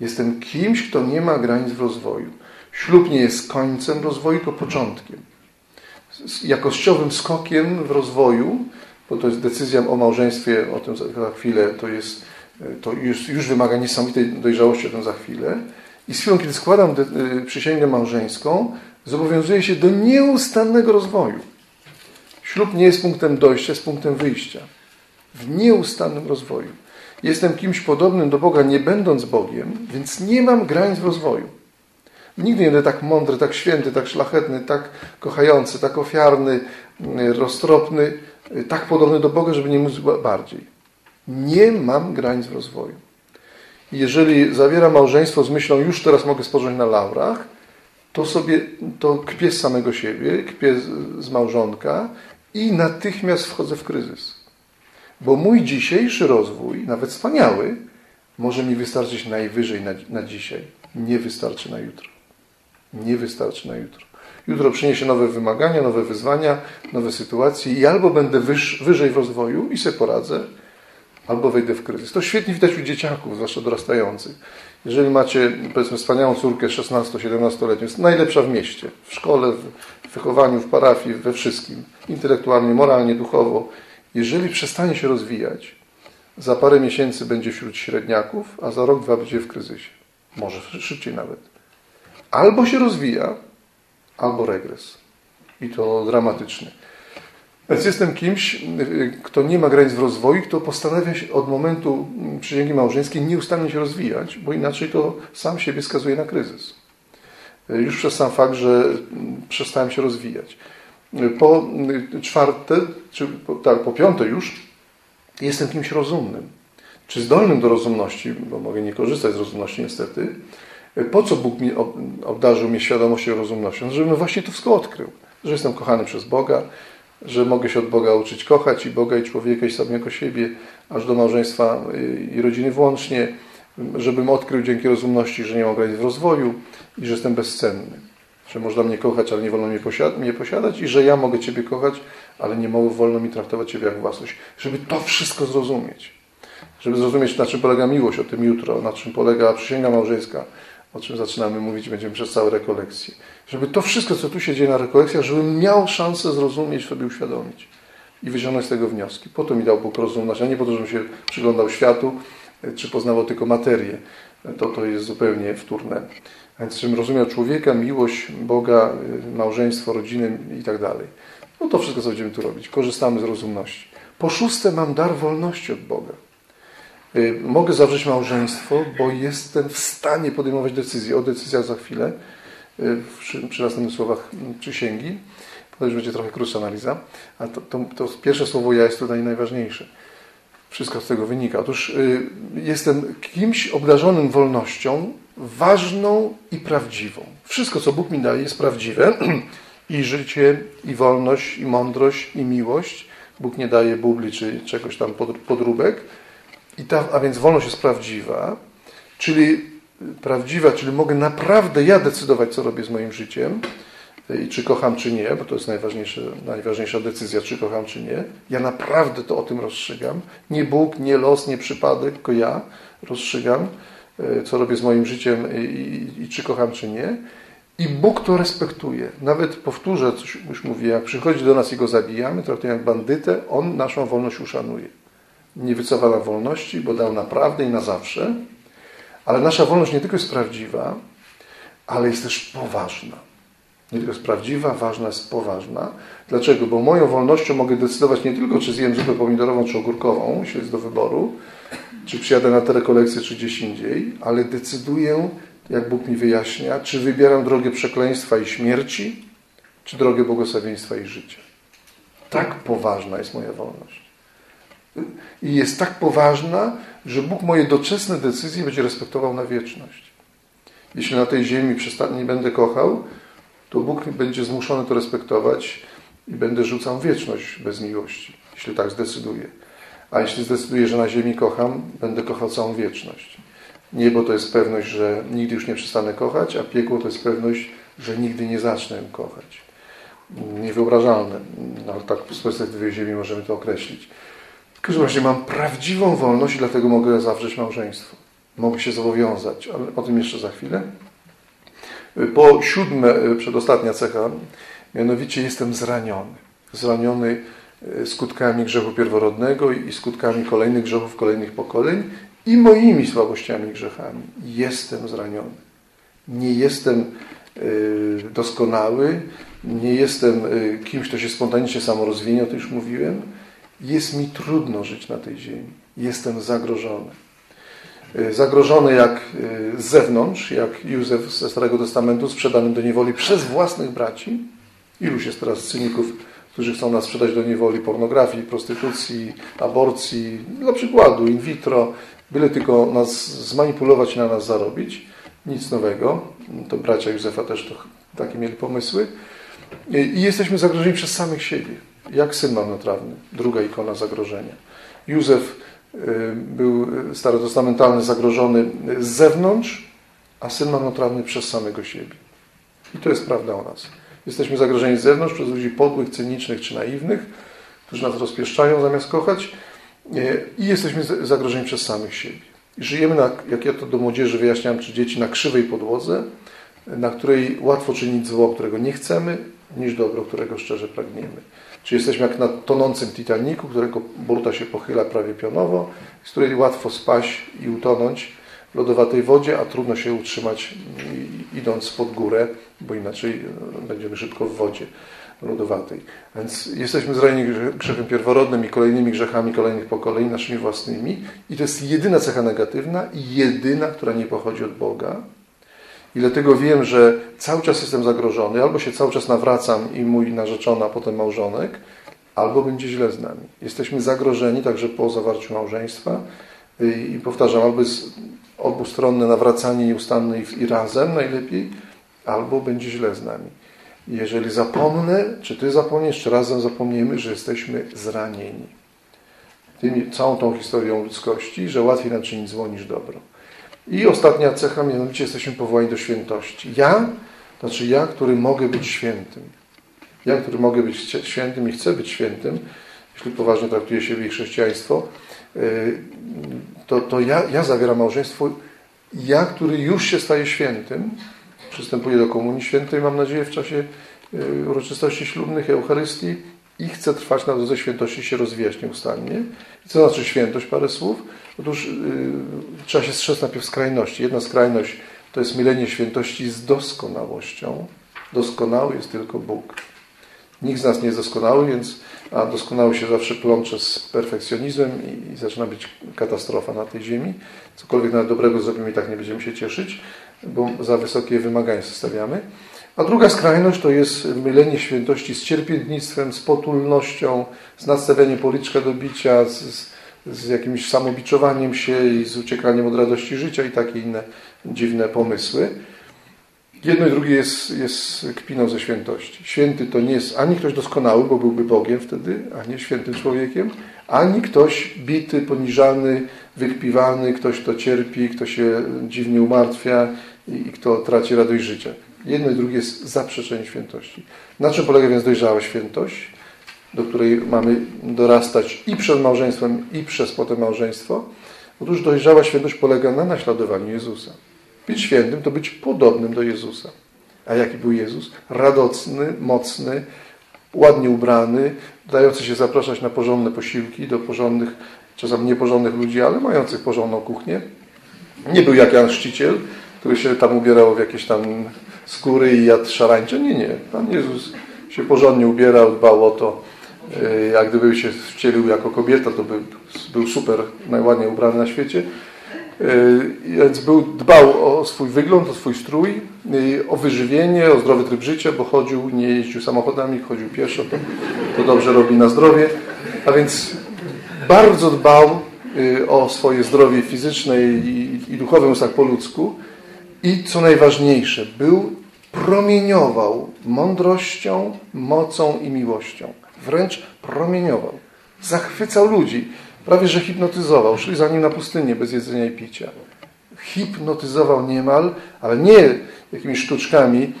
A: Jestem kimś, kto nie ma granic w rozwoju. Ślub nie jest końcem rozwoju, tylko początkiem. Jakościowym skokiem w rozwoju, bo to jest decyzja o małżeństwie, o tym za chwilę, to jest, to już, już wymaga niesamowitej dojrzałości, o tym za chwilę. I z chwilą, kiedy składam y, przysięgę małżeńską, zobowiązuje się do nieustannego rozwoju. Ślub nie jest punktem dojścia, jest punktem wyjścia. W nieustannym rozwoju. Jestem kimś podobnym do Boga, nie będąc Bogiem, więc nie mam granic w rozwoju. Nigdy nie będę tak mądry, tak święty, tak szlachetny, tak kochający, tak ofiarny, roztropny, tak podobny do Boga, żeby nie móc bardziej. Nie mam granic w rozwoju. Jeżeli zawieram małżeństwo z myślą, już teraz mogę spocząć na laurach, to sobie to kpię z samego siebie, kpię z, małżonka i natychmiast wchodzę w kryzys. Bo mój dzisiejszy rozwój, nawet wspaniały, może mi wystarczyć najwyżej na, na dzisiaj. Nie wystarczy na jutro. Nie wystarczy na jutro. Jutro przyniesie nowe wymagania, nowe wyzwania, nowe sytuacje i albo będę wyż, wyżej w rozwoju i sobie poradzę, albo wejdę w kryzys. To świetnie widać u dzieciaków, zwłaszcza dorastających. Jeżeli macie, powiedzmy, wspaniałą córkę 16-17-letnią, jest najlepsza w mieście, w szkole, w wychowaniu, w parafii, we wszystkim, intelektualnie, moralnie, duchowo. Jeżeli przestanie się rozwijać, za parę miesięcy będzie wśród średniaków, a za rok, dwa będzie w kryzysie. Może szybciej nawet. Albo się rozwija, albo regres. I to dramatyczny. Więc jestem kimś, kto nie ma granic w rozwoju, kto postanawia się od momentu przysięgi małżeńskiej nieustannie się rozwijać, bo inaczej to sam siebie skazuje na kryzys. Już przez sam fakt, że przestałem się rozwijać. Po czwarte, czy po, tak, po piąte już, jestem kimś rozumnym. Czy zdolnym do rozumności, bo mogę nie korzystać z rozumności niestety. Po co Bóg mi obdarzył mnie świadomością i rozumnością? Żebym właśnie to wszystko odkrył. Że jestem kochany przez Boga, że mogę się od Boga uczyć kochać i Boga i człowieka i samego siebie, aż do małżeństwa i rodziny włącznie, żebym odkrył dzięki rozumności, że nie mam granic w rozwoju i że jestem bezcenny. Że można mnie kochać, ale nie wolno mnie, posiad mnie posiadać i że ja mogę Ciebie kochać, ale nie wolno mi traktować Ciebie jak własność. Żeby to wszystko zrozumieć. Żeby zrozumieć, na czym polega miłość, o tym jutro, na czym polega przysięga małżeńska, o czym zaczynamy mówić, będziemy przez całe rekolekcje. Żeby to wszystko, co tu się dzieje na rekolekcjach, żebym miał szansę zrozumieć, sobie uświadomić i wyciągnąć z tego wnioski. Po to mi dał Bóg rozumność, a nie po to, żebym się przyglądał światu, czy poznawał tylko materię. To, to jest zupełnie wtórne. A więc żebym rozumiał człowieka, miłość Boga, małżeństwo, rodzinę i tak dalej. No to wszystko, co będziemy tu robić. Korzystamy z rozumności. Po szóste, mam dar wolności od Boga. Y, mogę zawrzeć małżeństwo, bo jestem w stanie podejmować decyzje. O decyzjach za chwilę, y, przy, przy następnych słowach mm, przysięgi. Potem będzie trochę krótsza analiza. A to, to, to, pierwsze słowo ja jest tutaj najważniejsze. Wszystko z tego wynika. Otóż y, jestem kimś obdarzonym wolnością, ważną i prawdziwą. Wszystko, co Bóg mi daje, jest prawdziwe. I życie, i wolność, i mądrość, i miłość. Bóg nie daje bubli czy czegoś tam podróbek i ta, a więc wolność jest prawdziwa, czyli prawdziwa, czyli mogę naprawdę ja decydować, co robię z moim życiem i czy kocham, czy nie, bo to jest najważniejsza, najważniejsza decyzja, czy kocham, czy nie. Ja naprawdę to o tym rozstrzygam. Nie Bóg, nie los, nie przypadek, tylko ja rozstrzygam, e, co robię z moim życiem i, i, i czy kocham, czy nie. I Bóg to respektuje. Nawet powtórzę, coś już mówię, jak przychodzi do nas i go zabijamy, traktujemy jak bandytę, on naszą wolność uszanuje nie wycofa na wolności, bo dał naprawdę i na zawsze. Ale nasza wolność nie tylko jest prawdziwa, ale jest też poważna. Nie tylko jest prawdziwa, ważna, jest poważna. Dlaczego? Bo moją wolnością mogę decydować nie tylko, czy zjem zupę pomidorową, czy ogórkową, jeśli jest do wyboru, czy przyjadę na te rekolekcje, czy gdzieś indziej, ale decyduję, jak Bóg mi wyjaśnia, czy wybieram drogę przekleństwa i śmierci, czy drogę błogosławieństwa i życia. Tak poważna jest moja wolność i jest tak poważna, że Bóg moje doczesne decyzje będzie respektował na wieczność. Jeśli na tej ziemi nie będę kochał, to Bóg będzie zmuszony to respektować i będę rzucał wieczność bez miłości, jeśli tak zdecyduje. A jeśli zdecyduję, że na ziemi kocham, będę kochał całą wieczność. Niebo to jest pewność, że nigdy już nie przestanę kochać, a piekło to jest pewność, że nigdy nie zacznę kochać. Niewyobrażalne, no, ale tak z perspektywy ziemi możemy to określić. W każdym mam prawdziwą wolność i dlatego mogę zawrzeć małżeństwo. Mogę się zobowiązać, ale o tym jeszcze za chwilę. Po siódme, przedostatnia cecha, mianowicie jestem zraniony. Zraniony e, skutkami grzechu pierworodnego i skutkami kolejnych grzechów kolejnych pokoleń i moimi słabościami i grzechami. Jestem zraniony. Nie jestem e, doskonały, nie jestem e, kimś, kto się spontanicznie samo rozwinie, o tym już mówiłem jest mi trudno żyć na tej ziemi. Jestem zagrożony. E, zagrożony jak e, z zewnątrz, jak Józef ze Starego Testamentu sprzedany do niewoli przez własnych braci. Iluś jest teraz cyników, którzy chcą nas sprzedać do niewoli pornografii, prostytucji, aborcji, dla przykładu in vitro, byle tylko nas zmanipulować na nas zarobić. Nic nowego. To bracia Józefa też to, takie mieli pomysły. E, I jesteśmy zagrożeni przez samych siebie jak syn marnotrawny. Druga ikona zagrożenia. Józef y, był starotestamentalny zagrożony z zewnątrz, a syn marnotrawny przez samego siebie. I to jest prawda o nas. Jesteśmy zagrożeni z zewnątrz przez ludzi podłych, cynicznych czy naiwnych, którzy nas rozpieszczają zamiast kochać y, i jesteśmy zagrożeni przez samych siebie. I żyjemy, na, jak ja to do młodzieży wyjaśniam, czy dzieci, na krzywej podłodze, na której łatwo czynić zło, którego nie chcemy, niż dobro, którego szczerze pragniemy. Czy jesteśmy jak na tonącym Titaniku, którego burta się pochyla prawie pionowo, z której łatwo spaść i utonąć w lodowatej wodzie, a trudno się utrzymać idąc pod górę, bo inaczej e, będziemy szybko w wodzie lodowatej. Więc jesteśmy zranieni grzechem pierworodnym i kolejnymi grzechami kolejnych pokoleń, naszymi własnymi. I to jest jedyna cecha negatywna i jedyna, która nie pochodzi od Boga. I dlatego wiem, że cały czas jestem zagrożony, albo się cały czas nawracam i mój narzeczony, a potem małżonek, albo będzie źle z nami. Jesteśmy zagrożeni także po zawarciu małżeństwa i powtarzam, albo jest obustronne nawracanie nieustanne i razem najlepiej, albo będzie źle z nami. Jeżeli zapomnę, czy Ty zapomniesz, czy razem zapomniemy, że jesteśmy zranieni. Tymi, całą tą historią ludzkości, że łatwiej nam czynić zło niż dobro. I ostatnia cecha, mianowicie jesteśmy powołani do świętości. Ja, znaczy ja, który mogę być świętym. Ja, który mogę być świętym i chcę być świętym, jeśli poważnie traktuję siebie i chrześcijaństwo, y, to, to ja, ja zawieram małżeństwo. Ja, który już się staje świętym, przystępuję do Komunii Świętej, mam nadzieję, w czasie y, uroczystości ślubnych, Eucharystii i chcę trwać na drodze świętości, się rozwijać nieustannie. I co znaczy świętość? Parę słów. Otóż yy, trzeba się strzec najpierw skrajności. Jedna skrajność to jest mylenie świętości z doskonałością. Doskonały jest tylko Bóg. Nikt z nas nie jest doskonały, więc a doskonały się zawsze plącze z perfekcjonizmem i, i zaczyna być katastrofa na tej ziemi. Cokolwiek nawet dobrego zrobimy i tak nie będziemy się cieszyć, bo za wysokie wymagania stawiamy. A druga skrajność to jest mylenie świętości z cierpiętnictwem, z potulnością, z nastawieniem policzka do bicia, z, z jakimś samobiczowaniem się i z uciekaniem od radości życia i takie inne dziwne pomysły. Jedno i drugie jest, jest kpiną ze świętości. Święty to nie jest ani ktoś doskonały, bo byłby Bogiem wtedy, a nie świętym człowiekiem, ani ktoś bity, poniżany, wykpiwany, ktoś, kto cierpi, kto się dziwnie umartwia i, i kto traci radość życia. Jedno i drugie jest zaprzeczenie świętości. Na czym polega więc dojrzała świętość, do której mamy dorastać i przed małżeństwem, i przez potem małżeństwo? Otóż dojrzała świętość polega na naśladowaniu Jezusa. Być świętym to być podobnym do Jezusa. A jaki był Jezus? Radosny, mocny, ładnie ubrany, dający się zapraszać na porządne posiłki do porządnych, czasami nieporządnych ludzi, ale mających porządną kuchnię. Nie był jak Jan Chrzciciel, który się tam ubierał w jakieś tam skóry i jadł szarańcze. Nie, nie. Pan Jezus się porządnie ubierał, dbał o to. E, jak gdyby się wcielił jako kobieta, to by, był super, najładniej ubrany na świecie. E, więc był, dbał o swój wygląd, o swój strój, o wyżywienie, o zdrowy tryb życia, bo chodził, nie jeździł samochodami, chodził pieszo, to, to dobrze robi na zdrowie. A więc bardzo dbał e, o swoje zdrowie fizyczne i, i duchowe, tak po ludzku. I co najważniejsze, był promieniował mądrością, mocą i miłością. Wręcz promieniował. Zachwycał ludzi. Prawie, że hipnotyzował. Szli za nim na pustynię bez jedzenia i picia. Hipnotyzował niemal, ale nie jakimiś sztuczkami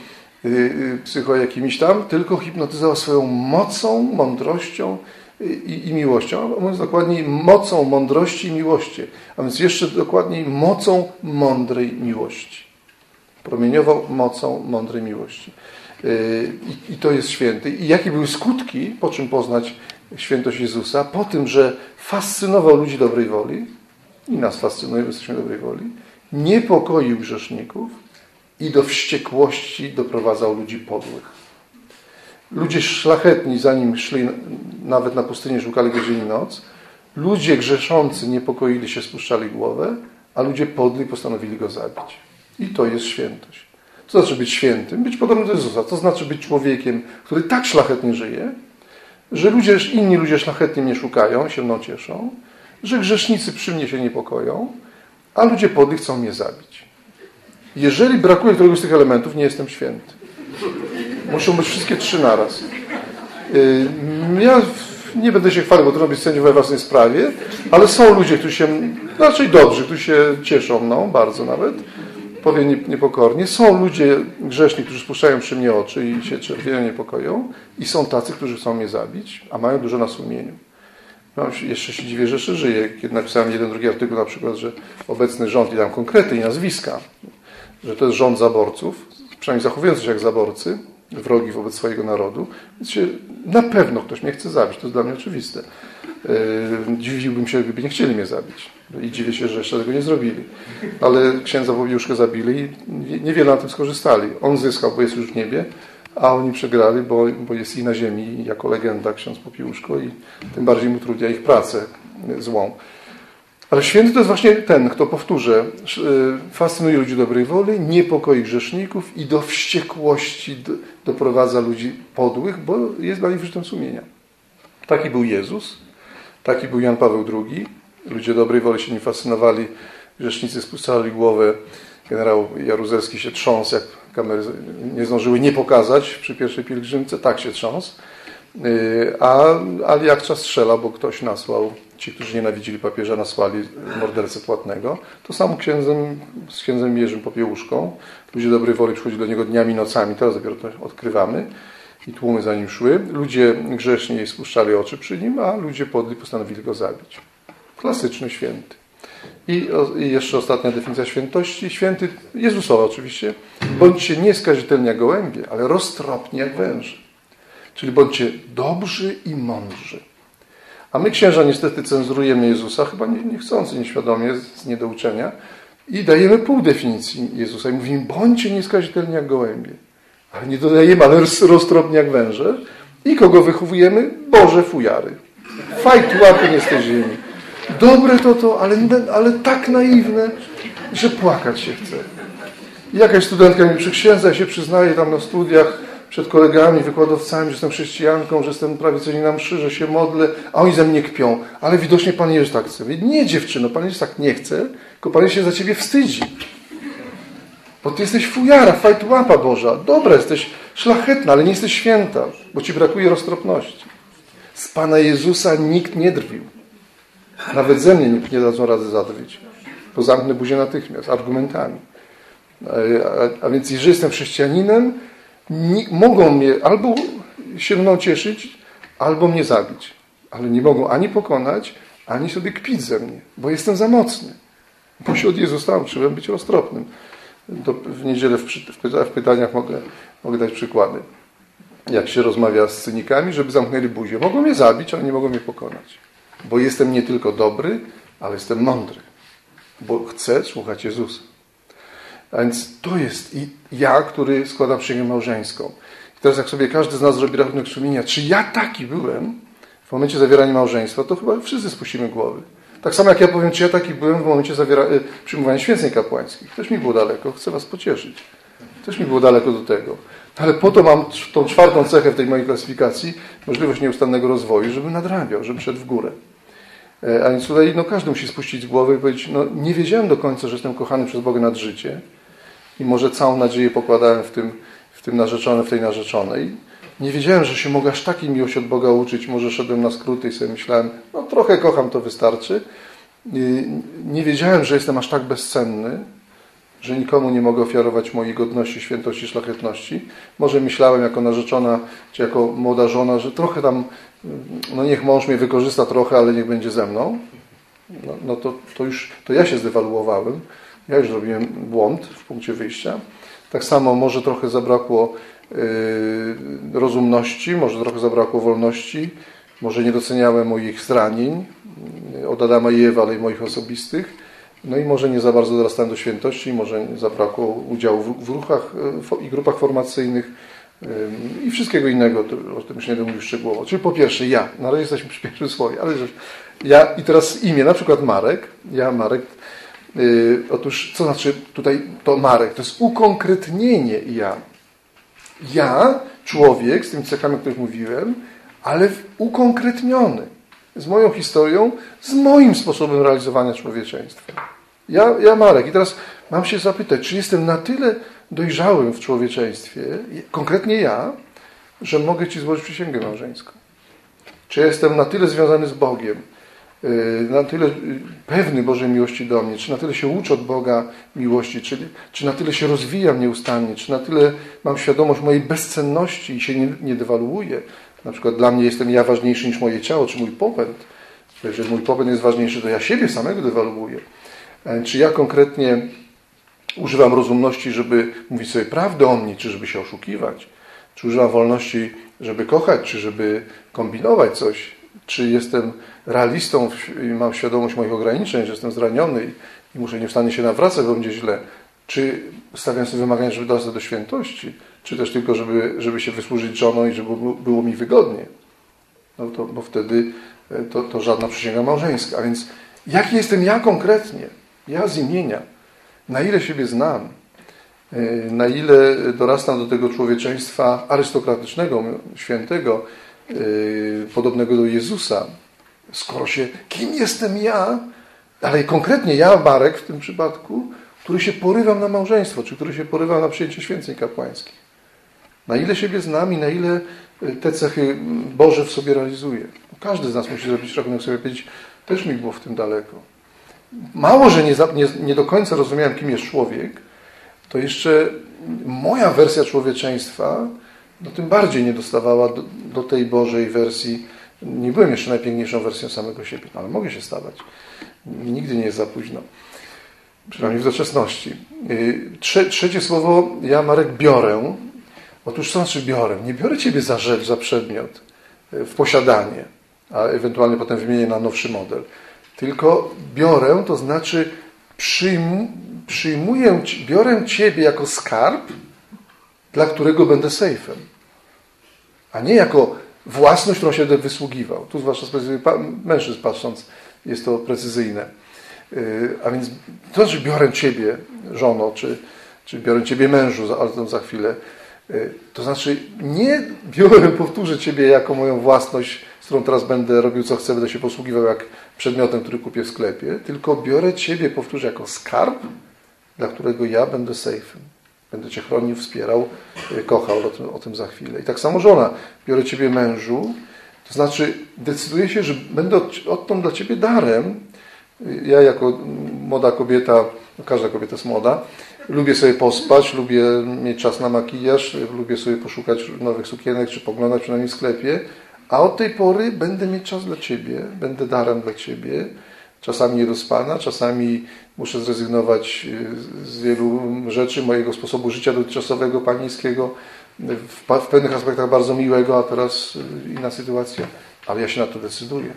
A: yy, yy, psycho jakimiś tam, tylko hipnotyzował swoją mocą, mądrością i, i miłością. A mówiąc dokładniej, mocą mądrości i miłości. A więc jeszcze dokładniej, mocą mądrej miłości. Promieniował mocą mądrej miłości. I, I, to jest święty. I jakie były skutki, po czym poznać świętość Jezusa? Po tym, że fascynował ludzi dobrej woli i nas fascynuje, bo jesteśmy dobrej woli, niepokoił grzeszników i do wściekłości doprowadzał ludzi podłych. Ludzie szlachetni, zanim szli nawet na pustynię, szukali go dzień i noc. Ludzie grzeszący niepokoili się, spuszczali głowę, a ludzie podli postanowili go zabić. I to jest świętość. Co znaczy być świętym? Być podobnym do Jezusa. To znaczy być człowiekiem, który tak szlachetnie żyje, że ludzie, inni ludzie szlachetnie mnie szukają, się mną cieszą, że grzesznicy przy mnie się niepokoją, a ludzie podli chcą mnie zabić. Jeżeli brakuje któregoś z tych elementów, nie jestem święty. Muszą być wszystkie trzy naraz. Y, ja nie będę się chwalił, bo to robię sędzią we własnej sprawie, ale są ludzie, którzy się, raczej dobrzy, którzy się cieszą mną, bardzo nawet, powiem niepokornie. Są ludzie grzeszni, którzy spuszczają przy mnie oczy i się czerwienią, niepokoją i są tacy, którzy chcą mnie zabić, a mają dużo na sumieniu. No, jeszcze się dziwię, że jeszcze żyję. Kiedy napisałem jeden, drugi artykuł na przykład, że obecny rząd, i dam konkrety i nazwiska, że to jest rząd zaborców, przynajmniej zachowujący się jak zaborcy, wrogi wobec swojego narodu, więc się, na pewno ktoś mnie chce zabić, to jest dla mnie oczywiste. Yy, dziwiłbym się, gdyby nie chcieli mnie zabić. I dziwię się, że jeszcze tego nie zrobili. Ale księdza Popiłuszkę zabili i niewiele na tym skorzystali. On zyskał, bo jest już w niebie, a oni przegrali, bo, bo jest i na ziemi jako legenda ksiądz Popiłuszko i tym bardziej mu trudnia ich pracę złą. Ale święty to jest właśnie ten, kto, powtórzę, y, fascynuje ludzi dobrej woli, niepokoi grzeszników i do wściekłości doprowadza ludzi podłych, bo jest dla nich wyrzutem sumienia. Taki był Jezus, taki był Jan Paweł II. Ludzie dobrej woli się nie fascynowali, grzesznicy spuszczali głowę. Generał Jaruzelski się trząsł, jak kamery nie zdążyły nie pokazać przy pierwszej pielgrzymce, tak się trząsł. Y, a, ale jak czas strzela, bo ktoś nasłał ci, którzy nienawidzili papieża, nasłali mordercę płatnego. To samo księdzem, z księdzem Jerzym Popiełuszką. Ludzie dobrej woli przychodzili do niego dniami, nocami, teraz dopiero to odkrywamy. I tłumy za nim szły. Ludzie grzeszni spuszczali oczy przy nim, a ludzie podli postanowili go zabić. Klasyczny święty. I, I, jeszcze ostatnia definicja świętości. Święty, Jezusowa oczywiście, bądźcie nieskazitelni jak gołębie, ale roztropni jak węże. Czyli bądźcie dobrzy i mądrzy. A my księża niestety cenzurujemy Jezusa, chyba nie, niechcący, nieświadomie, z niedouczenia i dajemy pół definicji Jezusa i mówimy, bądźcie nieskazitelni jak gołębie. Ale nie dodajemy, ale roztropni jak węże. I kogo wychowujemy? Boże fujary. Fajt łapy nie z tej ziemi. Dobre to to, ale, ale tak naiwne, że płakać się chce. I jakaś studentka mi przyksiędza się przyznaje tam na studiach przed kolegami, wykładowcami, że jestem chrześcijanką, że jestem prawie codziennie na mszy, że się modlę, a oni ze mnie kpią. Ale widocznie Pan Jezus tak chce. Nie dziewczyno, Pan Jezus tak nie chce, tylko Pan się za Ciebie wstydzi. Bo Ty jesteś fujara, fajt łapa Boża. Dobra, jesteś szlachetna, ale nie jesteś święta, bo Ci brakuje roztropności. Z Pana Jezusa nikt nie drwił. Nawet ze mnie nie, nie dadzą rady zadrwić. Bo zamknę buzię natychmiast, argumentami. A, więc jeżeli jestem chrześcijaninem, mogą mnie albo się mną cieszyć, albo mnie zabić. Ale nie mogą ani pokonać, ani sobie kpić ze mnie, bo jestem za mocny. Bo się od Jezusa uczyłem być roztropnym. W niedzielę w, w pytaniach mogę, mogę dać przykłady. Jak się rozmawia z cynikami, żeby zamknęli buzię. Mogą mnie zabić, ale nie mogą mnie pokonać. Bo jestem nie tylko dobry, ale jestem mądry. Bo chcę słuchać Jezusa. A więc to jest i ja, który składam przysięgę małżeńską. I teraz jak sobie każdy z nas zrobi rachunek sumienia, czy ja taki byłem w momencie zawierania małżeństwa, to chyba wszyscy spuścimy głowy. Tak samo jak ja powiem, czy ja taki byłem w momencie zawiera, y, przyjmowania święceń kapłańskich. Też mi było daleko, chcę was pocieszyć. Też mi było daleko do tego. Ale po to mam tą czwartą cechę w tej mojej klasyfikacji, możliwość nieustannego rozwoju, żeby nadrabiał, żeby szedł w górę. E, a więc tutaj no, każdy musi spuścić z głowy i powiedzieć, no nie wiedziałem do końca, że jestem kochany przez Boga nad życie i może całą nadzieję pokładałem w tym, w tym narzeczonym, w tej narzeczonej. Nie wiedziałem, że się mogę aż takiej miłości od Boga uczyć. Może szedłem na skróty i sobie myślałem, no trochę kocham, to wystarczy. Nie wiedziałem, że jestem aż tak bezcenny, że nikomu nie mogę ofiarować mojej godności, świętości, szlachetności. Może myślałem jako narzeczona, czy jako młoda żona, że trochę tam, no niech mąż mnie wykorzysta trochę, ale niech będzie ze mną. No, no to, to już, to ja się zdewaluowałem. Ja już zrobiłem błąd w punkcie wyjścia. Tak samo może trochę zabrakło yy, rozumności, może trochę zabrakło wolności, może nie doceniałem moich zranień od Adama i ale i moich osobistych. No i może nie za bardzo dorastałem do świętości, może zabrakło udziału w, w ruchach yy, i grupach formacyjnych yy, i wszystkiego innego, o tym już nie będę mówił szczegółowo. Czyli po pierwsze ja, na razie jesteśmy przy pierwszym słowie, ale ja i teraz imię, na przykład Marek, ja Marek, Yy, otóż, co znaczy tutaj to Marek? To jest ukonkretnienie ja. Ja, człowiek, z tymi cechami, o których mówiłem, ale ukonkretniony. Z moją historią, z moim sposobem realizowania człowieczeństwa. Ja, ja Marek. I teraz mam się zapytać, czy jestem na tyle dojrzałym w człowieczeństwie, konkretnie ja, że mogę Ci złożyć przysięgę małżeńską? Czy jestem na tyle związany z Bogiem, Y, na tyle y, pewny Bożej miłości do mnie, czy na tyle się uczę od Boga miłości, czy, czy na tyle się rozwijam nieustannie, czy na tyle mam świadomość mojej bezcenności i się nie, nie dewaluuję. Na przykład dla mnie jestem ja ważniejszy niż moje ciało, czy mój popęd. Jeżeli mój popęd jest ważniejszy, to ja siebie samego dewaluuję. E, czy ja konkretnie używam rozumności, żeby mówić sobie prawdę o mnie, czy żeby się oszukiwać? Czy używam wolności, żeby kochać, czy żeby kombinować coś? Czy jestem realistą i mam świadomość moich ograniczeń, że jestem zraniony i muszę nieustannie się nawracać, bo będzie źle. Czy stawiam sobie wymagania, żeby dostać do świętości, czy też tylko, żeby, żeby się wysłużyć żoną i żeby było mi wygodnie. No to, bo wtedy e, to, to żadna przysięga małżeńska. A więc jaki jestem ja konkretnie? Ja z imienia. Na ile siebie znam? E, na ile dorastam do tego człowieczeństwa arystokratycznego, świętego, e, podobnego do Jezusa, skoro się, kim jestem ja, ale konkretnie ja, Marek w tym przypadku, który się porywam na małżeństwo, czy który się porywam na przyjęcie święceń kapłańskich. Na ile siebie znam i na ile e, te cechy Boże w sobie realizuje. Każdy z nas musi zrobić rachunek sobie powiedzieć, też mi było w tym daleko. Mało, że nie, nie, nie do końca rozumiałem, kim jest człowiek, to jeszcze moja wersja człowieczeństwa no tym bardziej nie dostawała do, do tej Bożej wersji nie byłem jeszcze najpiękniejszą wersją samego siebie, no, ale mogę się stawać. Nigdy nie jest za późno. Przynajmniej w doczesności. Y, trze trzecie słowo, ja Marek biorę. Otóż co znaczy biorę? Nie biorę Ciebie za rzecz, za przedmiot, y, w posiadanie, a ewentualnie potem wymienię na nowszy model. Tylko biorę, to znaczy przyjm przyjmuję, biorę Ciebie jako skarb, dla którego będę sejfem. A nie jako własność, którą się będę wysługiwał. Tu zwłaszcza z mężczyzn patrząc jest to precyzyjne. Y, a więc to znaczy biorę Ciebie, żono, czy, czy biorę Ciebie mężu, ale to za chwilę. Y, to znaczy nie biorę, powtórzę Ciebie jako moją własność, którą teraz będę robił co chcę, będę się posługiwał jak przedmiotem, który kupię w sklepie, tylko biorę Ciebie, powtórzę, jako skarb, dla którego ja będę sejfem. Będę Cię chronił, wspierał, y, kochał, o tym, o tym za chwilę. I tak samo żona, biorę Ciebie mężu, to znaczy decyduję się, że będę odtąd dla Ciebie darem. Ja jako młoda kobieta, no każda kobieta jest młoda, lubię sobie pospać, lubię mieć czas na makijaż, lubię sobie poszukać nowych sukienek, czy poglądać przynajmniej w sklepie, a od tej pory będę mieć czas dla Ciebie, będę darem dla Ciebie, czasami niedospana, czasami muszę zrezygnować y, z wielu rzeczy mojego sposobu życia dotychczasowego, panieńskiego, w, pewnych aspektach bardzo miłego, a teraz y, inna sytuacja. Ale ja się na to decyduję,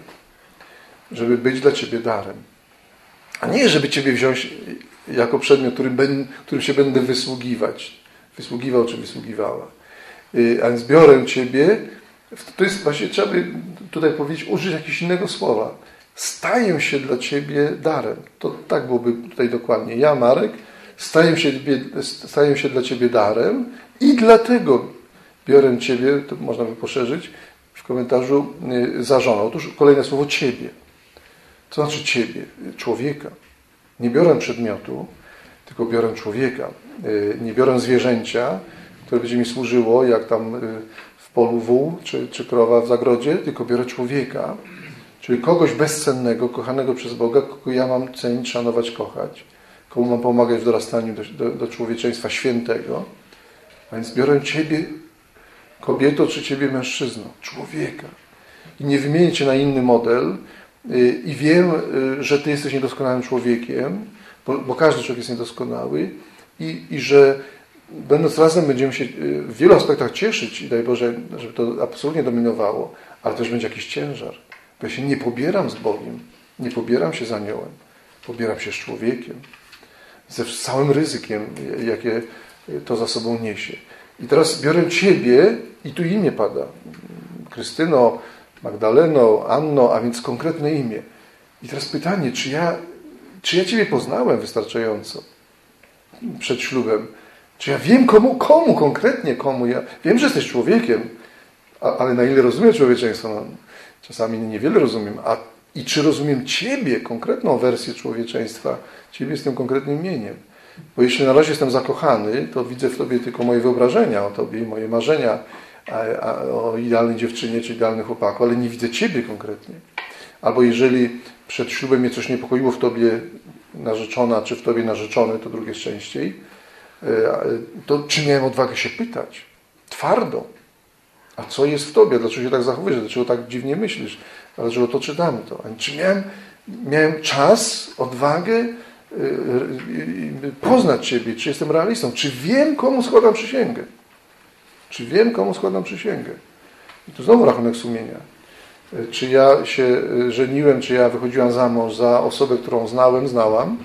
A: żeby być dla Ciebie darem. A nie, żeby Ciebie wziąć jako przedmiot, którym, ben, którym się będę wysługiwać. Wysługiwał czy wysługiwała. Y, a więc biorę Ciebie, to jest właśnie, trzeba by tutaj powiedzieć, użyć jakiegoś innego słowa staję się dla Ciebie darem. To tak byłoby tutaj dokładnie. Ja, Marek, staję się, staję się dla Ciebie darem i dlatego biorę Ciebie, to można by poszerzyć w komentarzu, y, za żonę. Otóż kolejne słowo Ciebie. To znaczy Ciebie, człowieka. Nie biorę przedmiotu, tylko biorę człowieka. Y, nie biorę zwierzęcia, które będzie mi służyło, jak tam w polu wół czy, czy krowa w zagrodzie, tylko biorę człowieka, Czyli kogoś bezcennego, kochanego przez Boga, kogo ja mam cenić, szanować, kochać, komu mam pomagać w dorastaniu do, do, do człowieczeństwa świętego. A więc biorę Ciebie, kobieto, czy Ciebie mężczyzno, człowieka. I nie wymienię Cię na inny model y, i wiem, y, że Ty jesteś niedoskonałym człowiekiem, bo, bo każdy człowiek jest niedoskonały i, i że będąc razem będziemy się y, w wielu aspektach cieszyć i daj Boże, żeby to absolutnie dominowało, ale też będzie jakiś ciężar. Ja się nie pobieram z Bogiem, nie pobieram się z aniołem, pobieram się z człowiekiem, ze całym ryzykiem, jakie to za sobą niesie. I teraz biorę Ciebie i tu imię pada. Krystyno, Magdaleno, Anno, a więc konkretne imię. I teraz pytanie, czy ja, czy ja Ciebie poznałem wystarczająco przed ślubem? Czy ja wiem komu, komu konkretnie, komu ja... Wiem, że jesteś człowiekiem, ale na ile rozumiem człowieczeństwo? No, Czasami niewiele rozumiem. A i czy rozumiem Ciebie, konkretną wersję człowieczeństwa, Ciebie z tym konkretnym imieniem? Bo jeśli na razie jestem zakochany, to widzę w Tobie tylko moje wyobrażenia o Tobie i moje marzenia o idealnej dziewczynie czy idealnym chłopaku, ale nie widzę Ciebie konkretnie. Albo jeżeli przed ślubem mnie coś niepokoiło w Tobie narzeczona, czy w Tobie narzeczony, to drugie częściej, e, to czy miałem odwagę się pytać? Twardo. A co jest w tobie? Dlaczego się tak zachowujesz? Dlaczego tak dziwnie myślisz? Dlaczego to czytamy to? A czy miałem, miałem czas, odwagę y, y, poznać Ciebie? Czy jestem realistą? Czy wiem, komu składam przysięgę? Czy wiem, komu składam przysięgę? I tu znowu rachunek sumienia. Czy ja się żeniłem, czy ja wychodziłam za mąż za osobę, którą znałem, znałam,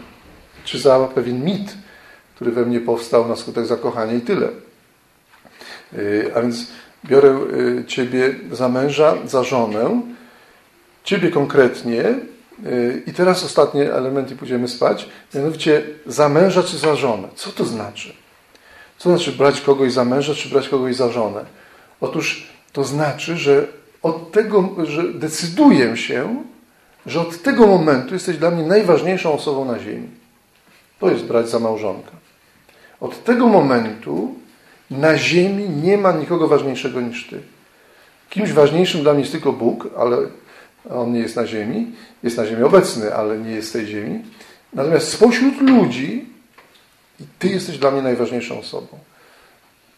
A: czy za pewien mit, który we mnie powstał na skutek zakochania i tyle. A więc biorę y, Ciebie za męża, za żonę, Ciebie konkretnie y, i teraz ostatnie elementy pójdziemy spać, mianowicie za męża czy za żonę. Co to znaczy? Co znaczy brać kogoś za męża czy brać kogoś za żonę? Otóż to znaczy, że od tego, że decyduję się, że od tego momentu jesteś dla mnie najważniejszą osobą na ziemi. To jest brać za małżonka. Od tego momentu na ziemi nie ma nikogo ważniejszego niż Ty. Kimś ważniejszym dla mnie jest tylko Bóg, ale On nie jest na ziemi. Jest na ziemi obecny, ale nie jest tej ziemi. Natomiast spośród ludzi Ty jesteś dla mnie najważniejszą osobą.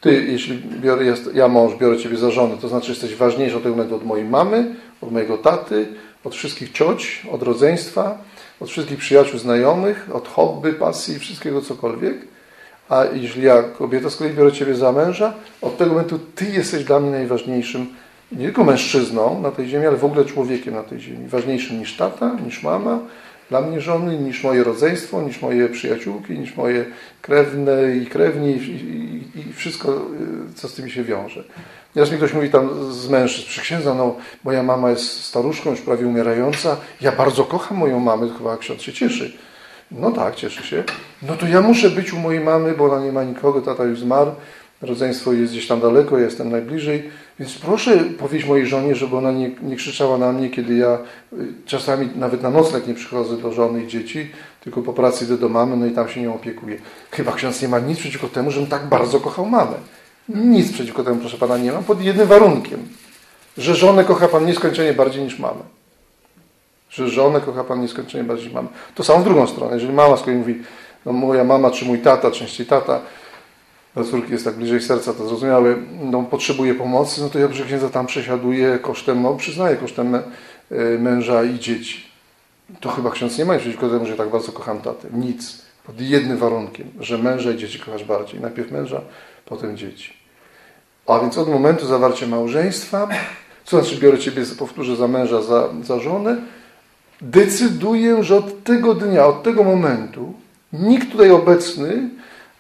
A: Ty, jeśli biorę, ja mąż biorę Ciebie za żonę, to znaczy jesteś ważniejszy od tego momentu od mojej mamy, od mojego taty, od wszystkich cioć, od rodzeństwa, od wszystkich przyjaciół, znajomych, od hobby, pasji, wszystkiego cokolwiek. A jeśli ja, kobieta, z kolei biorę Ciebie za męża, od tego momentu Ty jesteś dla mnie najważniejszym, nie tylko mężczyzną na tej ziemi, ale w ogóle człowiekiem na tej ziemi. Ważniejszym niż tata, niż mama, dla mnie żony, niż moje rodzeństwo, niż moje przyjaciółki, niż moje krewne i krewni i, i, i wszystko, y, co z tym się wiąże. Nieraz mi ktoś mówi tam z mężczyzn, przy księdza, no moja mama jest staruszką, już prawie umierająca, ja bardzo kocham moją mamę, chyba ksiądz się cieszy. No tak, cieszy się. No to ja muszę być u mojej mamy, bo ona nie ma nikogo, tata już zmarł, rodzeństwo jest gdzieś tam daleko, ja jestem najbliżej, więc proszę powiedzieć mojej żonie, żeby ona nie, nie krzyczała na mnie, kiedy ja y, czasami nawet na nocleg nie przychodzę do żony i dzieci, tylko po pracy idę do mamy, no i tam się nią opiekuję. Chyba ksiądz nie ma nic przeciwko temu, żebym tak bardzo kochał mamę. Nic przeciwko temu, proszę pana, nie mam, pod jednym warunkiem, że żonę kocha pan nieskończenie bardziej niż mamę. Że żonę kocha pan nieskończenie bardziej niż mamę. To samo w drugą stronę. Jeżeli mama z kolei mówi, no moja mama czy mój tata, częściej tata, dla córki jest tak bliżej serca, to zrozumiałe, no, potrzebuje pomocy, no to ja proszę księdza tam przesiaduję kosztem, no przyznaję kosztem e, męża i dzieci. To chyba ksiądz nie ma przeciwko temu, że tak bardzo kocham tatę. Nic. Pod jednym warunkiem, że męża i dzieci kochasz bardziej. Najpierw męża, potem dzieci. A więc od momentu zawarcia małżeństwa, co znaczy biorę Ciebie, powtórzę, za męża, za, za żonę, decyduję, że od tego dnia, od tego momentu nikt tutaj obecny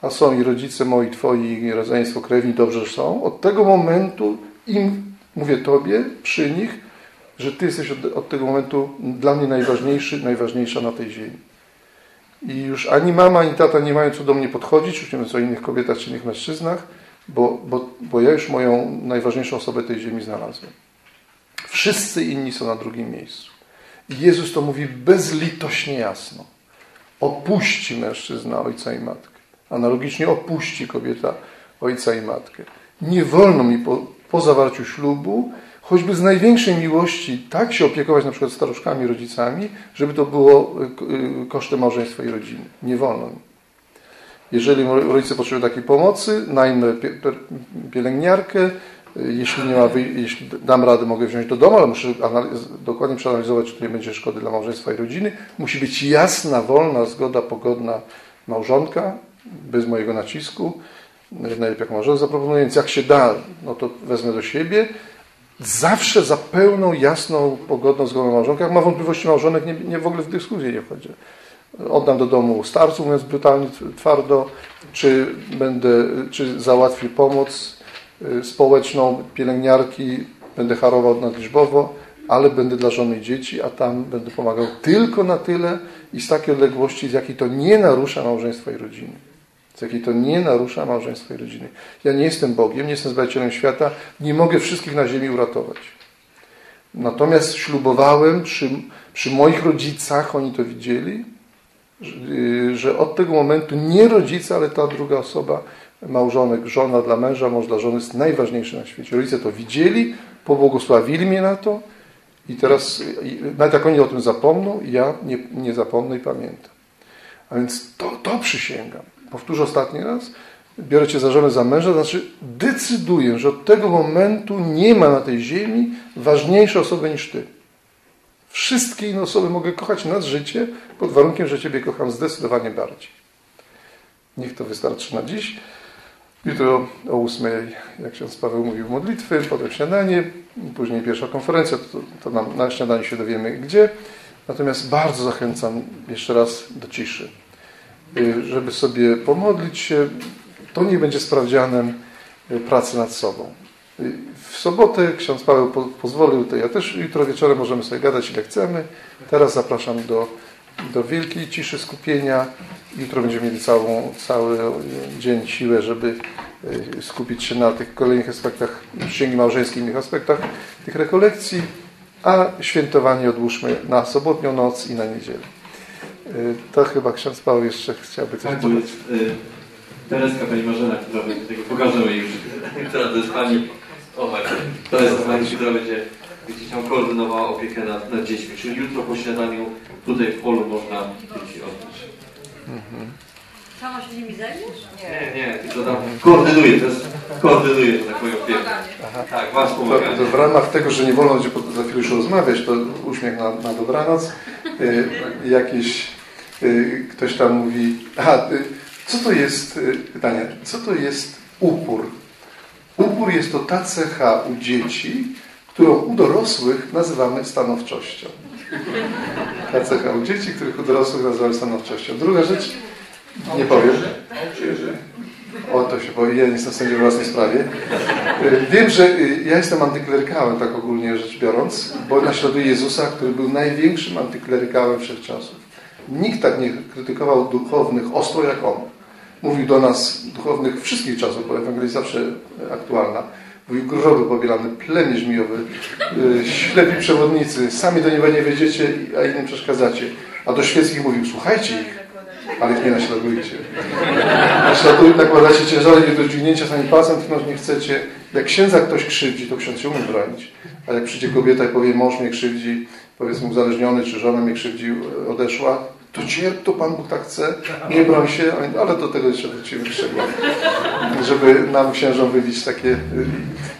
A: a są i rodzice moi, Twoi, rodzeństwo krewni dobrze są, od tego momentu im, mówię Tobie, przy nich, że Ty jesteś od, od tego momentu dla mnie najważniejszy, najważniejsza na tej ziemi. I już ani mama, ani tata nie mają co do mnie podchodzić, już nie wiem co o innych kobietach czy innych mężczyznach, bo, bo, bo ja już moją najważniejszą osobę tej ziemi znalazłem. Wszyscy inni są na drugim miejscu. Jezus to mówi bezlitośnie jasno. Opuści mężczyzna ojca i matkę. Analogicznie opuści kobieta ojca i matkę. Nie wolno mi po, po zawarciu ślubu, choćby z największej miłości, tak się opiekować na przykład staruszkami, rodzicami, żeby to było y, y, kosztem małżeństwa i rodziny. Nie wolno mi. Jeżeli rodzice potrzebują takiej pomocy, najmę pielęgniarkę, jeśli, nie ma, jeśli dam radę, mogę wziąć do domu, ale muszę dokładnie przeanalizować, czy tu nie będzie szkody dla małżeństwa i rodziny. Musi być jasna, wolna, zgoda, pogodna małżonka, bez mojego nacisku, najlepiej jak może zaproponuję, więc jak się da, no to wezmę do siebie. Zawsze za pełną, jasną, pogodną zgodą małżonka. Jak ma wątpliwości małżonek, nie, nie w ogóle w dyskusję nie wchodzi. Oddam do domu starców, mówiąc brutalnie, twardo, czy będę, czy załatwi pomoc y, społeczną, pielęgniarki, będę harował nadliczbowo, ale będę dla żony i dzieci, a tam będę pomagał tylko na tyle i z takiej odległości, z jakiej to nie narusza małżeństwa i rodziny z jakiej to nie narusza małżeństwa i rodziny. Ja nie jestem Bogiem, nie jestem Zbawicielem świata, nie mogę wszystkich na ziemi uratować. Natomiast ślubowałem przy, przy moich rodzicach, oni to widzieli, że od tego momentu nie rodzice, ale ta druga osoba, małżonek, żona dla męża, mąż dla żony jest najważniejszy na świecie. Rodzice to widzieli, pobłogosławili mnie na to i teraz, nawet jak oni o tym zapomną, ja nie, nie zapomnę i pamiętam. A więc to, to przysięgam powtórzę ostatni raz, biorę Cię za żonę, za męża, znaczy decyduję, że od tego momentu nie ma na tej ziemi ważniejszej osoby niż Ty. Wszystkie inne osoby mogę kochać nad życie, pod warunkiem, że Ciebie kocham zdecydowanie bardziej. Niech to wystarczy na dziś. Jutro o ósmej, jak ksiądz Paweł mówił, modlitwy, potem śniadanie, później pierwsza konferencja, to, to nam, na śniadaniu się dowiemy gdzie. Natomiast bardzo zachęcam jeszcze raz do ciszy. Y, żeby sobie pomodlić się, to nie będzie sprawdzianem y, pracy nad sobą. Y, w sobotę ksiądz Paweł pozwolił, to ja też jutro wieczorem możemy sobie gadać ile chcemy. Teraz zapraszam do, do wielkiej ciszy skupienia. Jutro będziemy mieli całą, cały dzień siłę, żeby skupić się na tych kolejnych aspektach księgi małżeńskiej, innych aspektach tych rekolekcji, a świętowanie odłóżmy na sobotnią noc i na niedzielę. Y, to chyba ksiądz Paweł jeszcze chciałby coś
B: tak. Y, Tereska, pani Marzena, która będzie tego pokażemy już, która to jest pani o, to jest pani, która będzie gdzieś tam koordynowała opiekę nad, nad dziećmi. Czyli jutro po śniadaniu tutaj w polu można dzieci.
C: Mhm. Sama się nimi zajmiesz?
B: Nie, nie, tylko tam koordynuje, to jest, koordynuje, tak powiem, opiekę. Tak, was pomaganie.
A: To, to w ramach tego, że nie wolno będzie za chwilę już rozmawiać, to uśmiech na, na dobranoc, y, jakieś Y, ktoś tam mówi, a y, co to jest, y, pytanie, co to jest upór? Upór jest to ta cecha u dzieci, którą u dorosłych nazywamy stanowczością. Cecha u dzieci, których u dorosłych nazywa stanowczością. Druga rzecz, nie powiem. O, to się boję, ja nie jestem sędzią w własnej sprawie. Y, Wiem, że y, ja jestem antyklerykałem, tak ogólnie rzecz biorąc, bo naśladuję Jezusa, który był największym antyklerykałem wszechczasów. Nikt tak nie krytykował duchownych ostro jak on. Mówił do nas, duchownych wszystkich czasów, bo Ewangelia jest zawsze aktualna. Mówił, groby pobielane, plemię żmijowe, y, ślepi przewodnicy, sami do nieba nie wejdziecie, a innym przeszkadzacie. A do świeckich mówił, słuchajcie ich, ale ich nie naśladujcie. Naśladuj, nakładacie ciężary nie do dźwignięcia sami palcem, tknąć nie chcecie. Jak księdza ktoś krzywdzi, to ksiądz się umie bronić. A jak przyjdzie kobieta i powie, mąż mnie krzywdzi, powiedzmy uzależniony, czy żona mnie krzywdzi, odeszła, to cierp, to Pan Bóg tak chce, nie broń się, ale do tego jeszcze wrócimy trzeba, żeby nam księżom wybić takie y,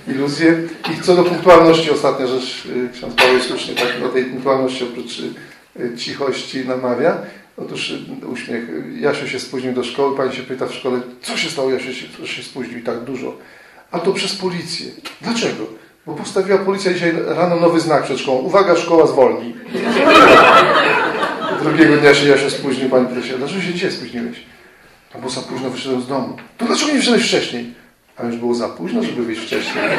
A: iluzje. I co do punktualności, ostatnia rzecz, y, ksiądz Paweł słusznie tak o tej punktualności oprócz y, cichości namawia. Otóż uśmiech. Jasiu się spóźnił do szkoły, pani się pyta w szkole, co się stało, Jasiu się, się spóźnił tak dużo. A to przez policję. Dlaczego? Bo postawiła policja dzisiaj rano nowy znak przed szkołą. Uwaga, szkoła zwolni. Drugiego dnia się Jasiu spóźnił, pani pyta się, dlaczego się dzisiaj spóźniłeś? No bo za późno wyszedłem z domu. To dlaczego nie wyszedłeś wcześniej? A już było za późno, żeby wyjść wcześniej.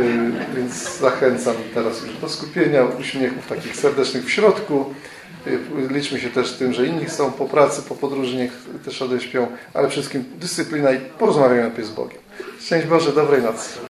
A: Y, Więc zachęcam teraz już do skupienia, uśmiechów takich serdecznych w środku. Y, Liczmy się też tym, że inni są po pracy, po podróży, niech też odeśpią, ale przede wszystkim dyscyplina i porozmawiajmy najpierw z Bogiem. Szczęść Boże, dobrej nocy.